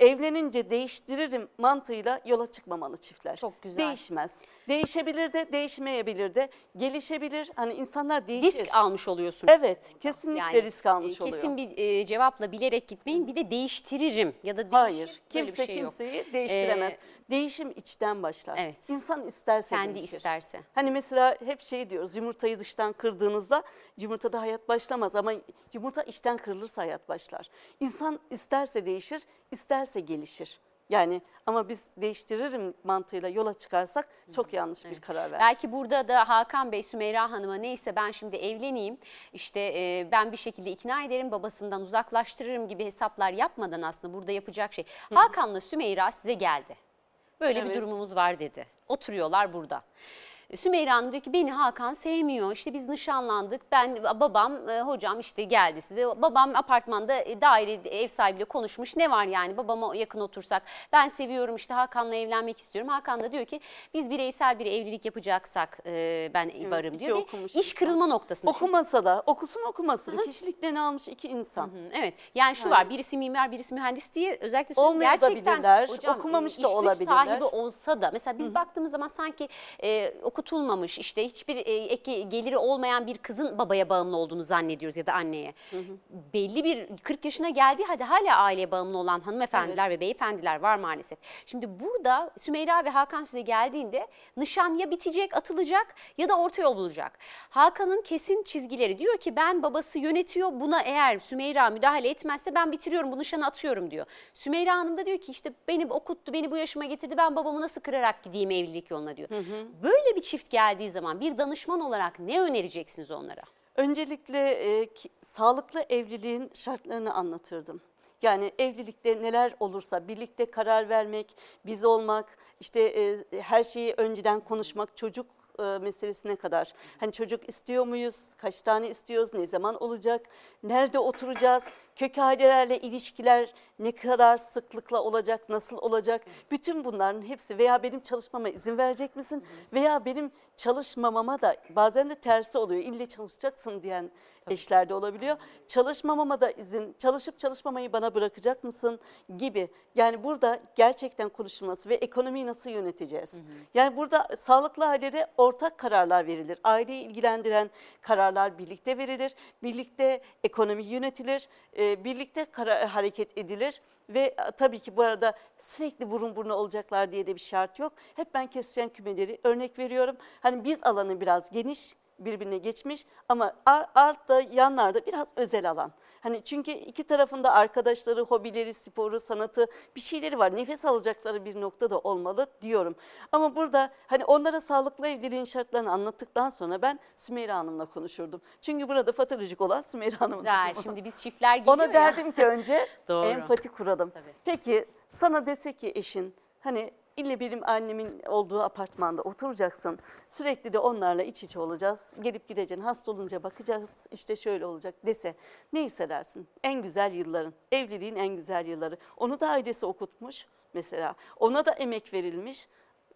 Evlenince değiştiririm mantığıyla yola çıkmamalı çiftler. Çok güzel. Değişmez. Değişebilir de, değişmeyebilir de, gelişebilir. Hani insanlar değişir. Risk almış oluyorsun. Evet, kesinlikle Yani, risk almış e, oluyor. Kesin bir e, cevapla bilerek gitmeyin. Bir de değiştiririm ya da değişir. Hayır, kimse şey yok. kimseyi değiştiremez. Değişim içten başlar. Evet. İnsan isterse Kendi değişir. isterse. Hani mesela hep şey diyoruz, yumurtayı dıştan kırdığınızda yumurtada hayat başlamaz ama yumurta içten kırılırsa hayat başlar. İnsan isterse değişir, isterse gelişir. Yani ama biz değiştiririm mantığıyla yola çıkarsak çok yanlış bir karar verdik. Belki burada da Hakan Bey, Sümeyra Hanım'a neyse ben şimdi evleneyim, işte e, ben bir şekilde ikna ederim, babasından uzaklaştırırım gibi hesaplar yapmadan aslında burada yapacak şey. Hakan'la Sümeyra size geldi. Böyle bir Evet. durumumuz var dedi. Oturuyorlar burada. Sümeyra Hanım diyor ki beni Hakan sevmiyor. İşte biz nişanlandık. Ben babam e, hocam işte geldi size. Babam apartmanda e, daire ev sahibiyle konuşmuş. Ne var yani babama yakın otursak. Ben seviyorum işte Hakan'la evlenmek istiyorum. Hakan da diyor ki biz bireysel bir evlilik yapacaksak e, ben varım iki diyor. Okumuş iş kırılma noktasında. Okumasa da okusun okumasın kişiliklerini almış iki insan. Hı, Evet yani şu var birisi mimar birisi mühendis diye özellikle Gerçekten okumamış e, da olabilirler. sahibi olsa da mesela biz baktığımız zaman sanki e, okutulmamış işte hiçbir e, geliri olmayan bir kızın babaya bağımlı olduğunu zannediyoruz ya da anneye. Belli bir 40 yaşına geldi hadi hala aileye bağımlı olan hanımefendiler Evet. ve beyefendiler var maalesef. Şimdi burada Sümeyra ve Hakan size geldiğinde nişan ya bitecek atılacak ya da orta yol bulacak. Hakan'ın kesin çizgileri diyor ki ben babası yönetiyor buna eğer Sümeyra müdahale etmezse ben bitiriyorum bu nişanı atıyorum diyor. Sümeyra Hanım da diyor ki işte beni okuttu beni bu yaşıma getirdi ben babamı nasıl kırarak gideyim evlilik yoluna diyor. Böyle bir çift geldiği zaman bir danışman olarak ne önereceksiniz onlara? Öncelikle e, ki- sağlıklı evliliğin şartlarını anlatırdım. Yani evlilikte neler olursa birlikte karar vermek, biz olmak, işte e, her şeyi önceden konuşmak, çocuk e, meselesine kadar. Hani çocuk istiyor muyuz, kaç tane istiyoruz, ne zaman olacak, nerede oturacağız, kök ailelerle ilişkiler ne kadar sıklıkla olacak, nasıl olacak? Bütün bunların hepsi veya benim çalışmama izin verecek misin? Veya benim çalışmamama da bazen de tersi oluyor. İlle çalışacaksın diyen eşler de olabiliyor. Çalışmamama da izin, çalışıp çalışmamayı bana bırakacak mısın gibi. Yani burada gerçekten konuşulması ve ekonomiyi nasıl yöneteceğiz? Yani burada sağlıklı ailede ortak kararlar verilir. Aileyi ilgilendiren kararlar birlikte verilir. Birlikte ekonomi yönetilir. e, birlikte kara- hareket edilir. Ve e, tabii ki bu arada sürekli burun buruna olacaklar diye de bir şart yok. Hep ben kesişen kümeleri örnek veriyorum. Hani biz alanı biraz geniş, birbirine geçmiş ama altta yanlarda biraz özel alan. Hani çünkü iki tarafında arkadaşları, hobileri, sporu, sanatı bir şeyleri var. Nefes alacakları bir nokta da olmalı diyorum. Ama burada hani onlara sağlıklı evliliğin şartlarını anlattıktan sonra ben Sümeyra Hanım'la konuşurdum. Çünkü burada patolojik olan Sümeyra Hanım. Güzel şimdi biz çiftler geliyor Ona ya. derdim ki önce empati kuralım. Tabii. Peki sana dese ki eşin hani ille benim annemin olduğu apartmanda oturacaksın. Sürekli de onlarla iç içe olacağız. Gelip gideceksin. Hasta olunca bakacağız. işte şöyle olacak dese. Ne hissedersin? En güzel yılların. Evliliğin en güzel yılları. Onu da ailesi okutmuş mesela. Ona da emek verilmiş.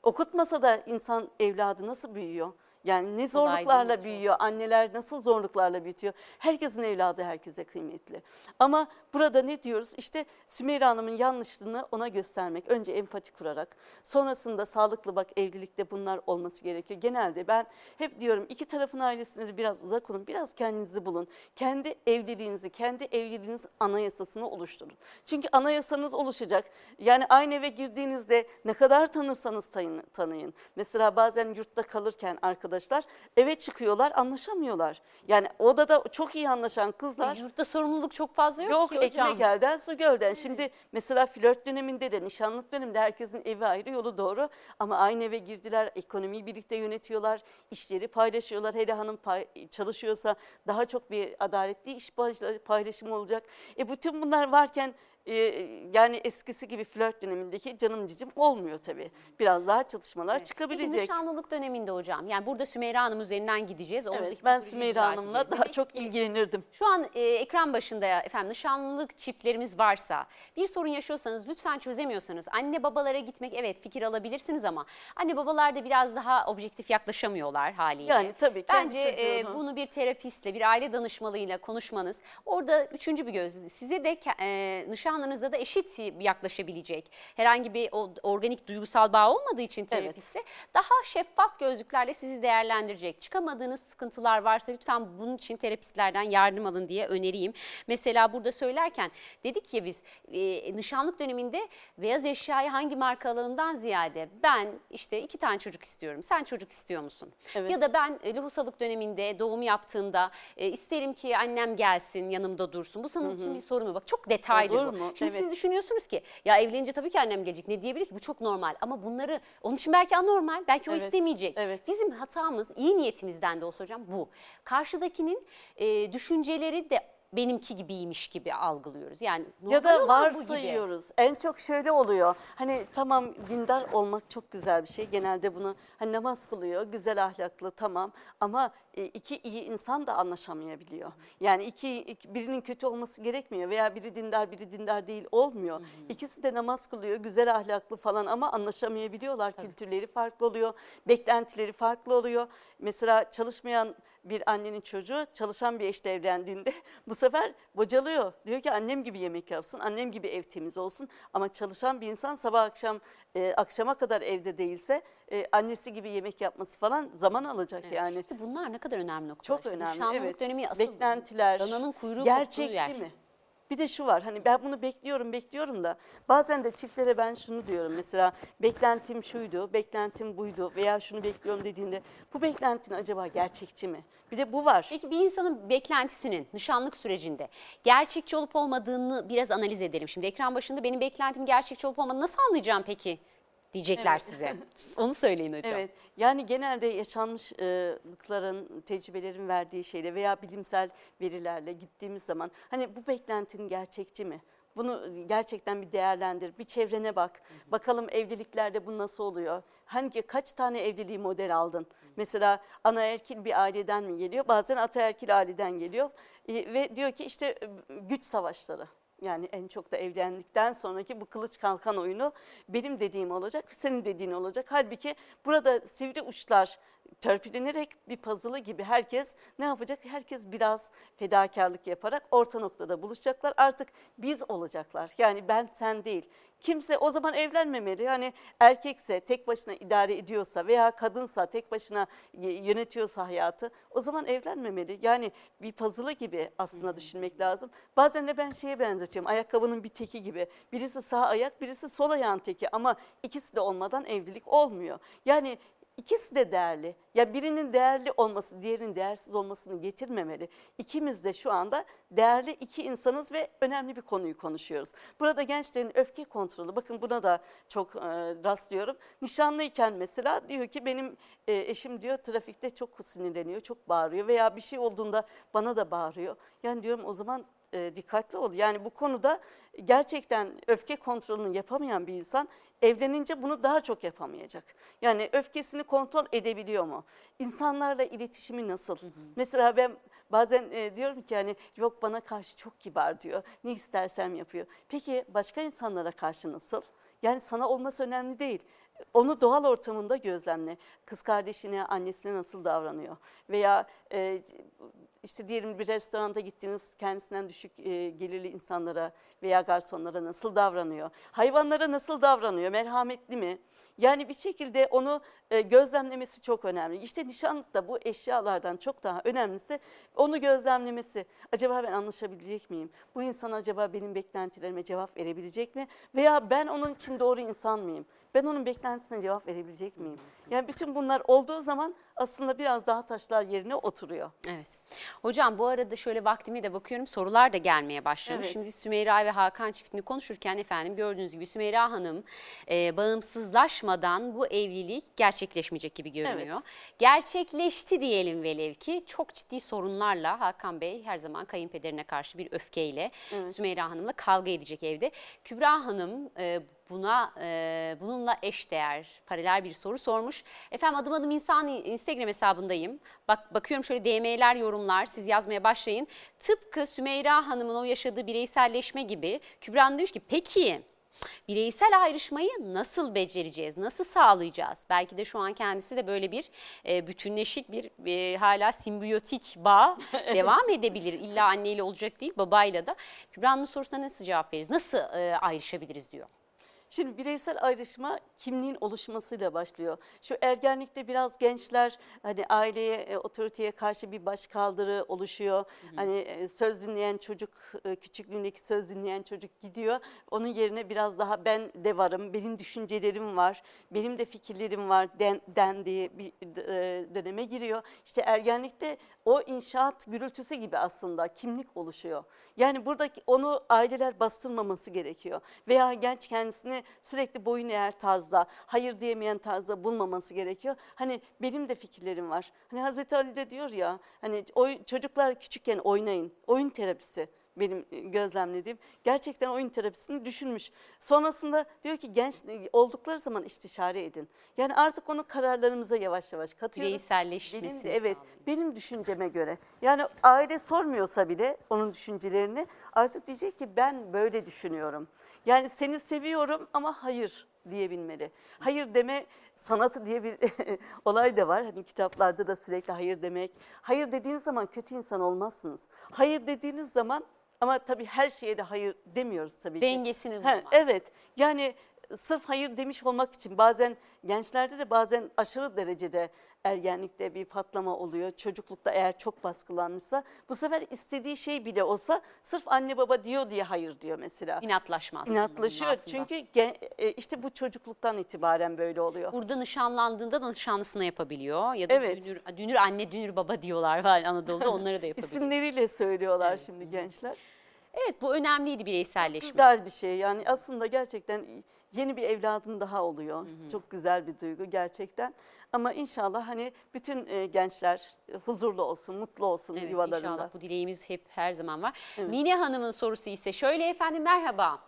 Okutmasa da insan evladı nasıl büyüyor? Yani ne zorluklarla büyüyor, anneler nasıl zorluklarla büyütüyor. Herkesin evladı herkese kıymetli. Ama burada ne diyoruz? İşte Sümeyra Hanım'ın yanlışlığını ona göstermek. Önce empati kurarak. Sonrasında sağlıklı bak evlilikte bunlar olması gerekiyor. Genelde ben hep diyorum iki tarafın ailesine de biraz uzak olun. Biraz kendinizi bulun. Kendi evliliğinizi, kendi evliliğinizin anayasasını oluşturun. Çünkü anayasanız oluşacak. Yani aynı eve girdiğinizde ne kadar tanırsanız tanıyın. Mesela bazen yurtta kalırken arkadaşlar eve çıkıyorlar anlaşamıyorlar. Yani odada çok iyi anlaşan kızlar Yurtta sorumluluk çok fazla yok, Yok ki hocam. ekmek elden su gölden. Şimdi mesela flört döneminde de nişanlık döneminde herkesin evi ayrı yolu doğru. Ama aynı eve girdiler ekonomiyi birlikte yönetiyorlar. işleri paylaşıyorlar. Hele hanım pay- çalışıyorsa daha çok bir adaletli iş paylaş- paylaşımı olacak. E bütün bunlar varken e, yani eskisi gibi flört dönemindeki canım cicim olmuyor tabii. Biraz daha çatışmalar Peki çıkabilecek. nişanlılık döneminde hocam yani burada Sümeyra Hanım üzerinden gideceğiz. Evet, ben Sümeyra Hanım'la daha çok ki ilgilenirdim. Şu an e, ekran başında efendim nişanlılık çiftlerimiz varsa bir sorun yaşıyorsanız lütfen çözemiyorsanız anne babalara gitmek evet fikir alabilirsiniz ama anne babalar da biraz daha objektif yaklaşamıyorlar haliyle. Yani tabii Bence e, bunu bir terapistle bir aile danışmalıyla konuşmanız orada üçüncü bir göz size de e, nişan nişanlınıza da eşit yaklaşabilecek. Herhangi bir o organik duygusal bağ olmadığı için terapiste daha şeffaf gözlüklerle sizi değerlendirecek. Çıkamadığınız sıkıntılar varsa lütfen bunun için terapistlerden yardım alın diye öneriyim. Mesela burada söylerken dedik ya biz e, nişanlık döneminde beyaz eşyayı hangi marka alalımdan ziyade ben işte iki tane çocuk istiyorum. Sen çocuk istiyor musun? Evet. Ya da ben e, lohusalık döneminde doğum yaptığımda e, isterim ki annem gelsin yanımda dursun. Bu senin için bir sorun mu? Bak çok detaylı Olur bu. mu? Şimdi siz Evet. düşünüyorsunuz ki ya evlenince tabii ki annem gelecek. Ne diyebilir ki? Bu çok normal. Ama bunları onun için belki anormal. Belki o Evet, istemeyecek. evet. Bizim hatamız iyi niyetimizden de olsa hocam bu. Karşıdakinin e, düşünceleri de benimki gibiymiş gibi algılıyoruz. Yani Ya da varsayıyoruz. En çok şöyle oluyor. Hani tamam dindar olmak çok güzel bir şey. Genelde bunu hani namaz kılıyor, güzel ahlaklı tamam ama e, iki iyi insan da anlaşamayabiliyor. Yani iki, iki- birinin kötü olması gerekmiyor veya biri dindar biri dindar değil olmuyor. İkisi de namaz kılıyor, güzel ahlaklı falan ama anlaşamayabiliyorlar. Kültürleri farklı oluyor, beklentileri farklı oluyor. Mesela çalışmayan bir annenin çocuğu çalışan bir eşle evlendiğinde bu sefer bocalıyor. Diyor ki annem gibi yemek yapsın, annem gibi ev temiz olsun. Ama çalışan bir insan sabah akşam e, akşama kadar evde değilse e, annesi gibi yemek yapması falan zaman alacak yani. İşte bunlar ne kadar önemli noktalar. Çok İşte önemli. Evet. dönemi asıl Beklentiler. dananın kuyruğu gerçekçi yer. mi? Bir de şu var hani ben bunu bekliyorum bekliyorum da bazen de çiftlere ben şunu diyorum mesela beklentim şuydu, beklentim buydu veya şunu bekliyorum dediğinde bu beklentin acaba gerçekçi mi? Bir de bu var. Peki bir insanın beklentisinin nişanlık sürecinde gerçekçi olup olmadığını biraz analiz edelim. Şimdi ekran başında benim beklentim gerçekçi olup olmadığını nasıl anlayacağım peki diyecekler Evet. size. Onu söyleyin hocam. Evet yani genelde yaşanmışlıkların, tecrübelerin verdiği şeyle veya bilimsel verilerle gittiğimiz zaman hani bu beklentin gerçekçi mi? Bunu gerçekten bir değerlendir, bir çevrene bak. Bakalım evliliklerde bu nasıl oluyor? Hangi kaç tane evliliği model aldın? Mesela anaerkil bir aileden mi geliyor? Bazen ataerkil aileden geliyor. E, ve diyor ki işte güç savaşları. Yani en çok da evlendikten sonraki bu kılıç kalkan oyunu benim dediğim olacak, senin dediğin olacak. Halbuki burada sivri uçlar törpülenerek bir puzzle gibi herkes ne yapacak? Herkes biraz fedakarlık yaparak orta noktada buluşacaklar. Artık biz olacaklar. Yani ben sen değil. Kimse o zaman evlenmemeli. Yani erkekse tek başına idare ediyorsa veya kadınsa tek başına yönetiyorsa hayatı o zaman evlenmemeli. Yani bir puzzle gibi aslında düşünmek lazım. Bazen de ben şeye benzetiyorum. Ayakkabının bir teki gibi. Birisi sağ ayak, birisi sol ayağın teki ama ikisi de olmadan evlilik olmuyor. Yani İkisi de değerli. Ya birinin değerli olması diğerinin değersiz olmasını getirmemeli. İkimiz de şu anda değerli iki insanız ve önemli bir konuyu konuşuyoruz. Burada gençlerin öfke kontrolü bakın buna da çok e, rastlıyorum. Nişanlıyken mesela diyor ki benim e, eşim diyor trafikte çok sinirleniyor, çok bağırıyor veya bir şey olduğunda bana da bağırıyor. Yani diyorum o zaman e, dikkatli ol. Yani bu konuda gerçekten öfke kontrolünü yapamayan bir insan evlenince bunu daha çok yapamayacak. Yani öfkesini kontrol edebiliyor mu? İnsanlarla iletişimi nasıl? Mesela ben bazen e, diyorum ki hani yok bana karşı çok kibar diyor. Ne istersem yapıyor. Peki başka insanlara karşı nasıl? Yani sana olması önemli değil. Onu doğal ortamında gözlemle. Kız kardeşine, annesine nasıl davranıyor? Veya e, işte diyelim bir restoranda gittiniz kendisinden düşük e, gelirli insanlara veya garsonlara nasıl davranıyor? Hayvanlara nasıl davranıyor? Merhametli mi? Yani bir şekilde onu e, gözlemlemesi çok önemli. İşte nişanlıkta bu eşyalardan çok daha önemlisi onu gözlemlemesi. Acaba ben anlaşabilecek miyim? Bu insan acaba benim beklentilerime cevap verebilecek mi? Veya ben onun için doğru insan mıyım? Ben onun beklentisine cevap verebilecek miyim? Yani bütün bunlar olduğu zaman aslında biraz daha taşlar yerine oturuyor. Evet. Hocam bu arada şöyle vaktime de bakıyorum sorular da gelmeye başlamış. Evet. Şimdi Sümeyra ve Hakan çiftini konuşurken efendim gördüğünüz gibi Sümeyra Hanım e, bağımsızlaşmadan bu evlilik gerçekleşmeyecek gibi görünüyor. Gerçekleşti diyelim velev ki çok ciddi sorunlarla Hakan Bey her zaman kayınpederine karşı bir öfkeyle Sümeyra Hanım'la kavga edecek evde. Kübra Hanım e, buna e, bununla eşdeğer paralel bir soru sormuş. Efendim adım adım insan Instagram hesabındayım. Bak bakıyorum şöyle DM'ler, yorumlar siz yazmaya başlayın. Tıpkı Sümeyra Hanım'ın o yaşadığı bireyselleşme gibi Kübra Hanım demiş ki peki Bireysel ayrışmayı nasıl becereceğiz, nasıl sağlayacağız? Belki de şu an kendisi de böyle bir e, bütünleşik bir e, hala simbiyotik bağ devam edebilir. İlla anneyle olacak değil babayla da. Kübra'nın sorusuna nasıl cevap veririz? Nasıl e, ayrışabiliriz diyor. Şimdi bireysel ayrışma kimliğin oluşmasıyla başlıyor. Şu ergenlikte biraz gençler hani aileye, e, otoriteye karşı bir başkaldırı oluşuyor. Hani e, söz dinleyen çocuk, e, küçüklüğündeki söz dinleyen çocuk gidiyor. Onun yerine biraz daha ben de varım, benim düşüncelerim var, benim de fikirlerim var den, dendiği bir e, döneme giriyor. İşte ergenlikte o inşaat gürültüsü gibi aslında kimlik oluşuyor. Yani burada onu aileler bastırmaması gerekiyor. Veya genç kendisini sürekli boyun eğer tarzda, hayır diyemeyen tarzda bulmaması gerekiyor. Hani benim de fikirlerim var. Hani Hazreti Ali de diyor ya, hani oy, çocuklar küçükken oynayın, oyun terapisi benim e, gözlemlediğim. Gerçekten oyun terapisini düşünmüş. Sonrasında diyor ki genç oldukları zaman istişare edin. Yani artık onu kararlarımıza yavaş yavaş katıyoruz. Bireyselleşmesini Benim evet, benim düşünceme göre. Yani aile sormuyorsa bile onun düşüncelerini artık diyecek ki ben böyle düşünüyorum. Yani seni seviyorum ama hayır diyebilmeli. Hayır deme sanatı diye bir olay da var. Hani kitaplarda da sürekli hayır demek. Hayır dediğiniz zaman kötü insan olmazsınız. Hayır dediğiniz zaman ama tabii her şeye de hayır demiyoruz tabii ki. Dengesini bulmak. evet yani sırf hayır demiş olmak için bazen gençlerde de bazen aşırı derecede ergenlikte bir patlama oluyor. Çocuklukta eğer çok baskılanmışsa bu sefer istediği şey bile olsa sırf anne baba diyor diye hayır diyor mesela. İnatlaşma aslında. bunun İnatlaşıyor çünkü gen- e, işte bu çocukluktan itibaren böyle oluyor. Burada nişanlandığında da nişanlısına yapabiliyor. Ya da Evet. dünür, dünür anne, dünür baba diyorlar var Anadolu'da onları da yapabiliyor. İsimleriyle söylüyorlar şimdi gençler. Evet bu önemliydi bireyselleşme. Güzel bir şey yani aslında gerçekten yeni bir evladın daha oluyor. Çok güzel bir duygu gerçekten. Ama inşallah hani bütün e, gençler huzurlu olsun, mutlu olsun Evet yuvalarında. inşallah bu dileğimiz hep her zaman var. Evet. Mine Hanım'ın sorusu ise şöyle efendim merhaba.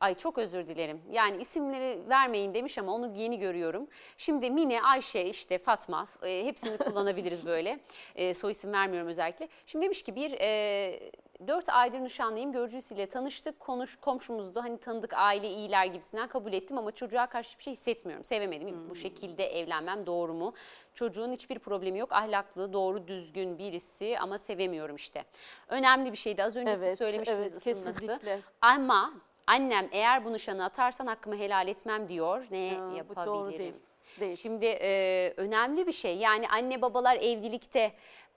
Ay çok özür dilerim. Yani isimleri vermeyin demiş ama onu yeni görüyorum. Şimdi Mine, Ayşe, işte Fatma e, hepsini kullanabiliriz böyle. E, soy isim vermiyorum özellikle. Şimdi demiş ki bir e, 4 aydır nişanlıyım. Görücüsüyle tanıştık. Konuş, komşumuzdu. Hani tanıdık aile iyiler gibisinden kabul ettim ama çocuğa karşı hiçbir şey hissetmiyorum. Sevemedim. Bu şekilde evlenmem doğru mu? Çocuğun hiçbir problemi yok. Ahlaklı, doğru, düzgün birisi ama sevemiyorum işte. Önemli bir şeydi. Az önce siz Evet, söylemiştiniz evet, ısınması. kesinlikle. Ama annem eğer bu nişanı atarsan hakkımı helal etmem diyor. Ne Ya, bu yapabilirim? doğru değil. Değil. Şimdi e, önemli bir şey yani anne babalar evlilikte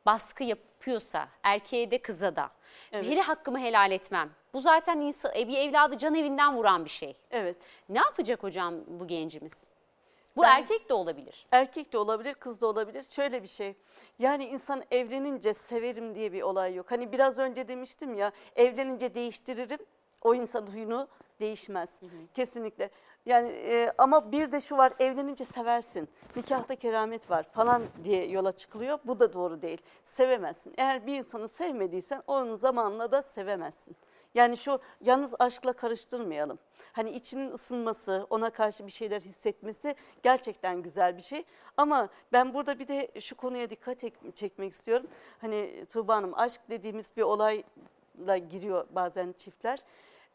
baskı yapıyorsa erkeğe de kıza da Evet. hele hakkımı helal etmem. Bu zaten insan, e, bir evladı can evinden vuran bir şey. Evet. Ne yapacak hocam bu gencimiz? Bu Ben- erkek de olabilir. Erkek de olabilir, kız da olabilir. Şöyle bir şey. Yani insan evlenince severim diye bir olay yok. Hani biraz önce demiştim ya, evlenince değiştiririm. O insan huyunu değişmez. Kesinlikle. Yani e, ama bir de şu var, evlenince seversin. Nikahta keramet var falan diye yola çıkılıyor. Bu da doğru değil. Sevemezsin. Eğer bir insanı sevmediysen onun zamanla da sevemezsin. Yani şu yalnız aşkla karıştırmayalım. Hani içinin ısınması, ona karşı bir şeyler hissetmesi gerçekten güzel bir şey. Ama ben burada bir de şu konuya dikkat ek- çekmek istiyorum. Hani Tuğba Hanım aşk dediğimiz bir olayla giriyor bazen çiftler.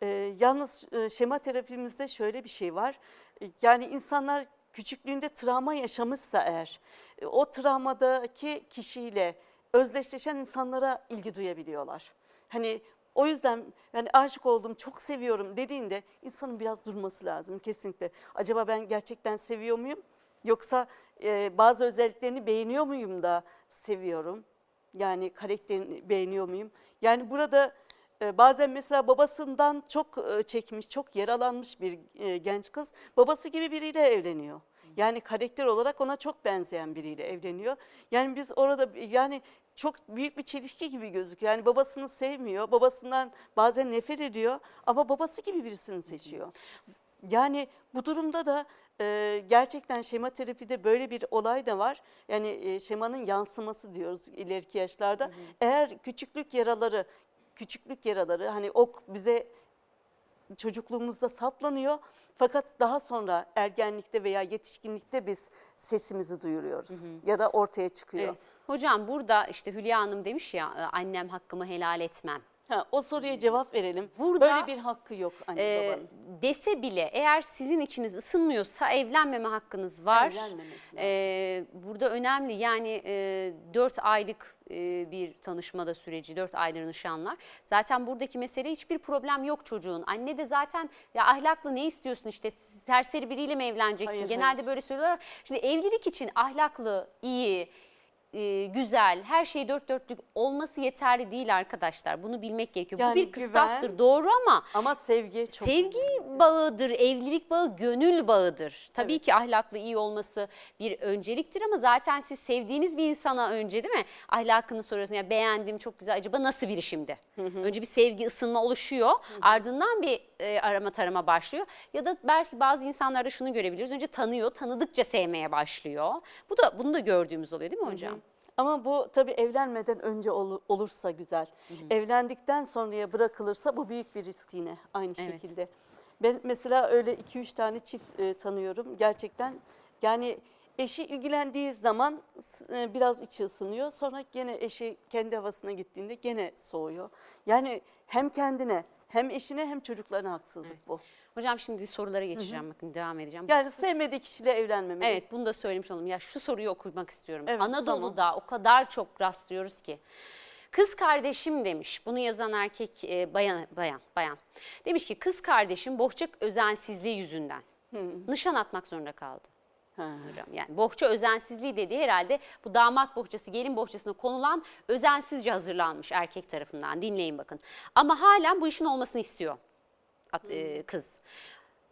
Ee, yalnız e, şema terapimizde şöyle bir şey var. E, Yani insanlar küçüklüğünde travma yaşamışsa eğer e, o travmadaki kişiyle özdeşleşen insanlara ilgi duyabiliyorlar. Hani o yüzden yani aşık oldum, çok seviyorum dediğinde insanın biraz durması lazım kesinlikle. Acaba ben gerçekten seviyor muyum? Yoksa e, bazı özelliklerini beğeniyor muyum da seviyorum? Yani karakterini beğeniyor muyum? Yani burada e, bazen mesela babasından çok e, çekmiş, çok yaralanmış bir e, genç kız babası gibi biriyle evleniyor. Yani karakter olarak ona çok benzeyen biriyle evleniyor. Yani biz orada yani çok büyük bir çelişki gibi gözüküyor. Yani babasını sevmiyor, babasından bazen nefret ediyor ama babası gibi birisini seçiyor. Yani bu durumda da e, gerçekten şema terapide böyle bir olay da var. Yani e, şemanın yansıması diyoruz ileriki yaşlarda. Eğer küçüklük yaraları, küçüklük yaraları hani ok bize çocukluğumuzda saplanıyor. Fakat daha sonra ergenlikte veya yetişkinlikte biz sesimizi duyuruyoruz ya da ortaya çıkıyor. Evet. Hocam burada işte Hülya Hanım demiş ya annem hakkımı helal etmem. Ha, o soruya cevap verelim. Burada, Böyle bir hakkı yok anne Ee, babanın. dese bile eğer sizin içiniz ısınmıyorsa evlenmeme hakkınız var. Evlenmemesi lazım. Ee, burada önemli yani e, 4 aylık e, bir tanışmada süreci, 4 aylık nişanlar. Zaten buradaki mesele hiçbir problem yok çocuğun. Anne de zaten ya ahlaklı ne istiyorsun işte serseri biriyle mi evleneceksin? Hayır, Genelde hayır. böyle söylüyorlar. Şimdi evlilik için ahlaklı, iyi, e, güzel, her şey dört dörtlük olması yeterli değil arkadaşlar. Bunu bilmek gerekiyor. Bu Yani bir kıstastır güven- doğru ama Ama sevgi çok Sevgi bağıdır, evlilik bağı gönül bağıdır. Tabii ki ahlaklı iyi olması bir önceliktir ama zaten siz sevdiğiniz bir insana önce değil mi? Ahlakını soruyorsun ya beğendim çok güzel acaba nasıl biri şimdi? Önce bir sevgi ısınma oluşuyor ardından bir e, arama tarama başlıyor. Ya da belki bazı insanlarda şunu görebiliyoruz önce tanıyor tanıdıkça sevmeye başlıyor. Bu da bunu da gördüğümüz oluyor değil mi hocam? Ama bu tabii evlenmeden önce ol- olursa güzel. Evlendikten sonraya bırakılırsa bu büyük bir risk yine aynı Evet. şekilde. Ben mesela öyle 2-3 tane çift e, tanıyorum. Gerçekten yani eşi ilgilendiği zaman e, biraz içi ısınıyor. Sonra gene eşi kendi havasına gittiğinde gene soğuyor. Yani hem kendine hem eşine hem çocuklarına haksızlık bu. Hocam şimdi sorulara geçeceğim bakın devam edeceğim. Yani sevmediği kişiyle evlenmemeli. Evet bunu da söylemiş olalım. Ya şu soruyu okumak istiyorum. Evet, Anadolu'da o kadar çok rastlıyoruz ki. Kız kardeşim demiş. Bunu yazan erkek e, bayan bayan bayan. Demiş ki kız kardeşim bohça özensizliği yüzünden nişan atmak zorunda kaldı. Hocam yani bohça özensizliği dediği herhalde bu damat bohçası gelin bohçasına konulan özensizce hazırlanmış erkek tarafından. Dinleyin bakın. Ama halen bu işin olmasını istiyor e, kız.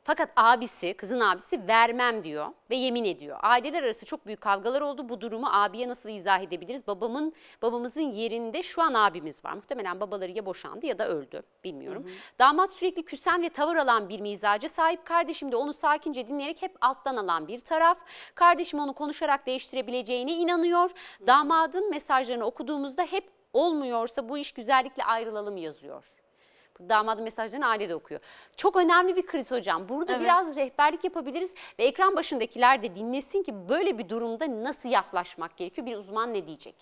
Fakat abisi, kızın abisi vermem diyor ve yemin ediyor. Aileler arası çok büyük kavgalar oldu. Bu durumu abiye nasıl izah edebiliriz? Babamın babamızın yerinde şu an abimiz var. Muhtemelen babaları ya boşandı ya da öldü. Bilmiyorum. Damat sürekli küsen ve tavır alan bir mizaca sahip. Kardeşim de onu sakince dinleyerek hep alttan alan bir taraf. Kardeşim onu konuşarak değiştirebileceğine inanıyor. Damadın mesajlarını okuduğumuzda hep olmuyorsa bu iş güzellikle ayrılalım yazıyor. Damadın mesajlarını aile de okuyor. Çok önemli bir kriz hocam. Burada Evet. biraz rehberlik yapabiliriz ve ekran başındakiler de dinlesin ki böyle bir durumda nasıl yaklaşmak gerekiyor? Bir uzman ne diyecek?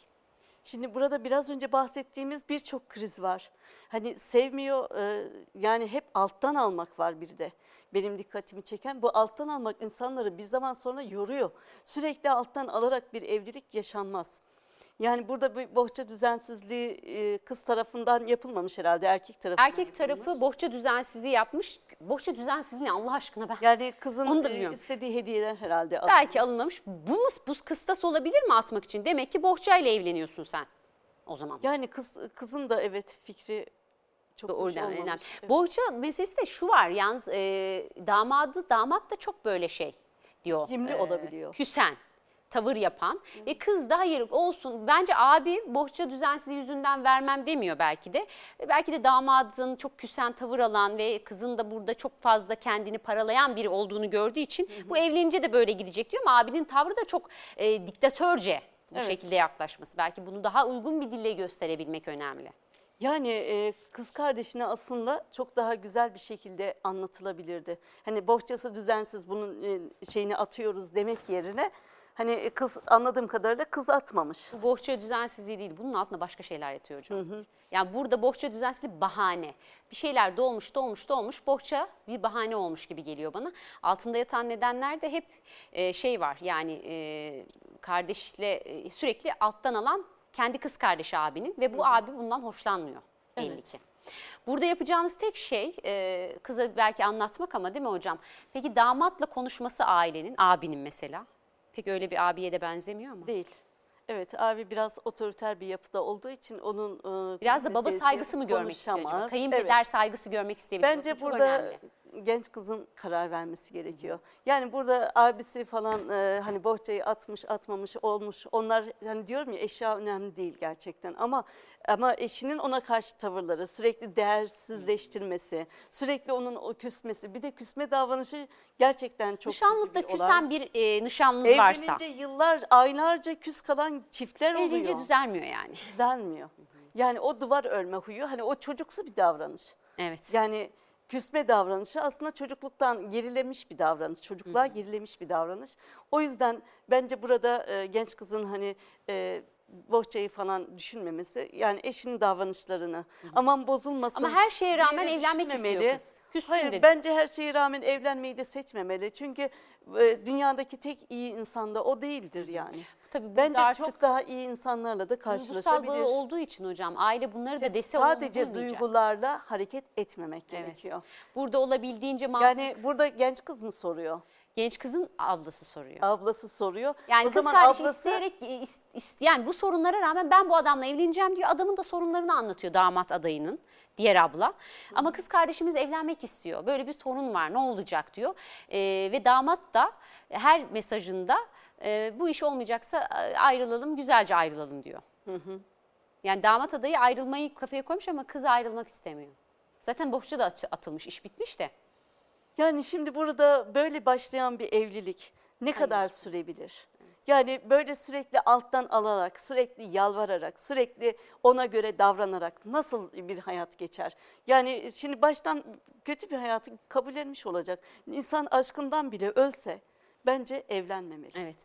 Şimdi burada biraz önce bahsettiğimiz birçok kriz var. Hani sevmiyor e, yani hep alttan almak var bir de. Benim dikkatimi çeken bu alttan almak insanları bir zaman sonra yoruyor. Sürekli alttan alarak bir evlilik yaşanmaz. Yani burada bir bohça düzensizliği e, kız tarafından yapılmamış herhalde erkek tarafından. Erkek tarafı yapılmış. bohça düzensizliği yapmış. Bohça düzensizliği ne Allah aşkına ben yani kızın e, istediği hediyeler herhalde belki alınmış. alınmamış. Bu, mu- bu kıstas olabilir mi atmak için? Demek ki bohçayla evleniyorsun sen o zaman. Yani kız kızın da evet fikri çok hoş Oradan olmamış. önemli. Evet. Bohça meselesi de şu var yalnız e, damadı damat da çok böyle şey diyor. Cimri olabiliyor. Küsen tavır yapan ve kız da hayır olsun bence abi bohça düzensizliği yüzünden vermem demiyor belki de. E, Belki de damadın çok küsen tavır alan ve kızın da burada çok fazla kendini paralayan biri olduğunu gördüğü için bu evlenince de böyle gidecek diyor ama abinin tavrı da çok e, diktatörce bu Evet. şekilde yaklaşması. Belki bunu daha uygun bir dille gösterebilmek önemli. Yani e, kız kardeşine aslında çok daha güzel bir şekilde anlatılabilirdi. Hani bohçası düzensiz bunun e, şeyini atıyoruz demek yerine hani e, kız anladığım kadarıyla kız atmamış. Bu bohça düzensizliği değil. Bunun altında başka şeyler yatıyor hocam. Yani burada bohça düzensizliği bahane. Bir şeyler dolmuş dolmuş dolmuş. Bohça bir bahane olmuş gibi geliyor bana. Altında yatan nedenler de hep e, şey var. Yani e, kardeşle e, sürekli alttan alan kendi kız kardeşi abinin ve bu abi bundan hoşlanmıyor belli Evet. ki. Burada yapacağınız tek şey e, kıza belki anlatmak ama değil mi hocam? Peki damatla konuşması ailenin, abinin mesela. Pek öyle bir abiye de benzemiyor ama. Değil. Evet abi biraz otoriter bir yapıda olduğu için onun e, Biraz da baba saygısı mı görmek istiyor acaba? konuşamaz. Kayınpeder Evet. saygısı görmek isteyebilir. Bence çok burada önemli. Genç kızın karar vermesi gerekiyor. Yani burada abisi falan e, hani bohçayı atmış atmamış olmuş. Onlar hani diyorum ya eşya önemli değil gerçekten ama ama eşinin ona karşı tavırları sürekli değersizleştirmesi, sürekli onun o küsmesi bir de küsme davranışı gerçekten çok Nişanlıkta kötü bir olay. küsen bir e, nişanlınız varsa Evlenince yıllar, aylarca küs kalan çiftler oluyor. evlenince düzelmiyor yani. Düzelmiyor. Yani o duvar örme huyu hani o çocuksu bir davranış. Evet. Yani küsme davranışı aslında çocukluktan gerilemiş bir davranış. Çocukluğa gerilemiş bir davranış. O yüzden bence burada e, genç kızın hani e, bohçayı falan düşünmemesi yani eşinin davranışlarını aman bozulmasın. Ama her şeye rağmen diye evlenmek istiyor düşünmemeli. kız. Küssün Hayır dedi. bence her şeye rağmen evlenmeyi de seçmemeli. Çünkü e, dünyadaki tek iyi insan da o değildir yani. Tabii Bence artık çok daha iyi insanlarla da duygusal karşılaşabilir. bağı olduğu için hocam aile bunları da İşte dese sadece olmayacak. duygularla hareket etmemek Evet. gerekiyor. Burada olabildiğince mantık. Yani burada genç kız mı soruyor? Genç kızın ablası soruyor. Ablası soruyor. Yani o kız zaman kardeşi ablası isteyerek is- isteyen bu sorunlara rağmen ben bu adamla evleneceğim diyor. Adamın da sorunlarını anlatıyor damat adayının diğer abla. Ama kız kardeşimiz evlenmek istiyor. Böyle bir sorun var ne olacak diyor. Ee, ve damat da her mesajında e, bu iş olmayacaksa e, ayrılalım güzelce ayrılalım diyor. Yani damat adayı ayrılmayı kafaya koymuş ama kız ayrılmak istemiyor. Zaten bohça da at- atılmış iş bitmiş de. Yani şimdi burada böyle başlayan bir evlilik ne kadar sürebilir? Yani böyle sürekli alttan alarak, sürekli yalvararak, sürekli ona göre davranarak nasıl bir hayat geçer? Yani şimdi baştan kötü bir hayatı kabullenmiş olacak. İnsan aşkından bile ölse bence evlenmemeli. Evet.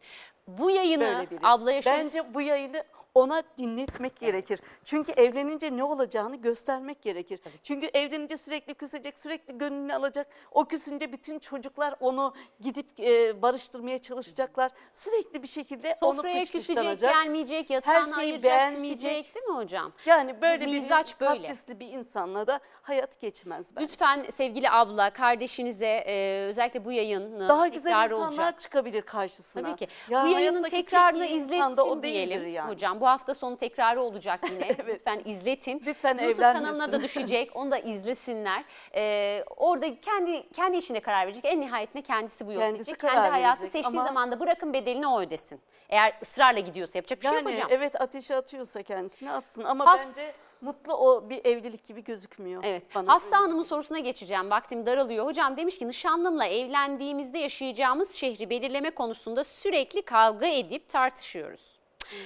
Bu yayını Böyle biri. ablaya şöyle Bence bu yayını ona dinletmek gerekir. Çünkü evlenince ne olacağını göstermek gerekir. Çünkü evlenince sürekli küsecek, sürekli gönlünü alacak. O küsünce bütün çocuklar onu gidip e, barıştırmaya çalışacaklar. Sürekli bir şekilde onu Sofraya küsecek, kışkışlanacak. gelmeyecek, yatağını şeyi ayıracak, beğenmeyecek. küsecek değil mi hocam? Yani böyle Bu bir kaprisli bir insanla da hayat geçmez bence. Lütfen sevgili abla, kardeşinize e, özellikle bu yayının Daha güzel insanlar olacak. çıkabilir karşısına. Tabii ki. Ya bu yayının hayattaki tek tekrarını iyi insan izletsin da o değildir diyelim yani. hocam. Bu hafta sonu tekrarı olacak yine. Lütfen izletin. Lütfen YouTube evlenmesin. kanalına da düşecek. Onu da izlesinler. E, orada kendi kendi işine karar verecek. En nihayetinde kendisi bu yolu Kendisi seçecek. karar Kendi hayatı verecek seçtiği ama- zaman da bırakın bedelini o ödesin. Eğer ısrarla gidiyorsa yapacak bir şey yok Yani hocam. evet ateşe atıyorsa kendisini atsın ama Hafs- bence mutlu o bir evlilik gibi gözükmüyor. Evet. bana. Hafsa Hanım'ın sorusuna geçeceğim. Vaktim daralıyor. Hocam demiş ki nişanlımla evlendiğimizde yaşayacağımız şehri belirleme konusunda sürekli kavga edip tartışıyoruz.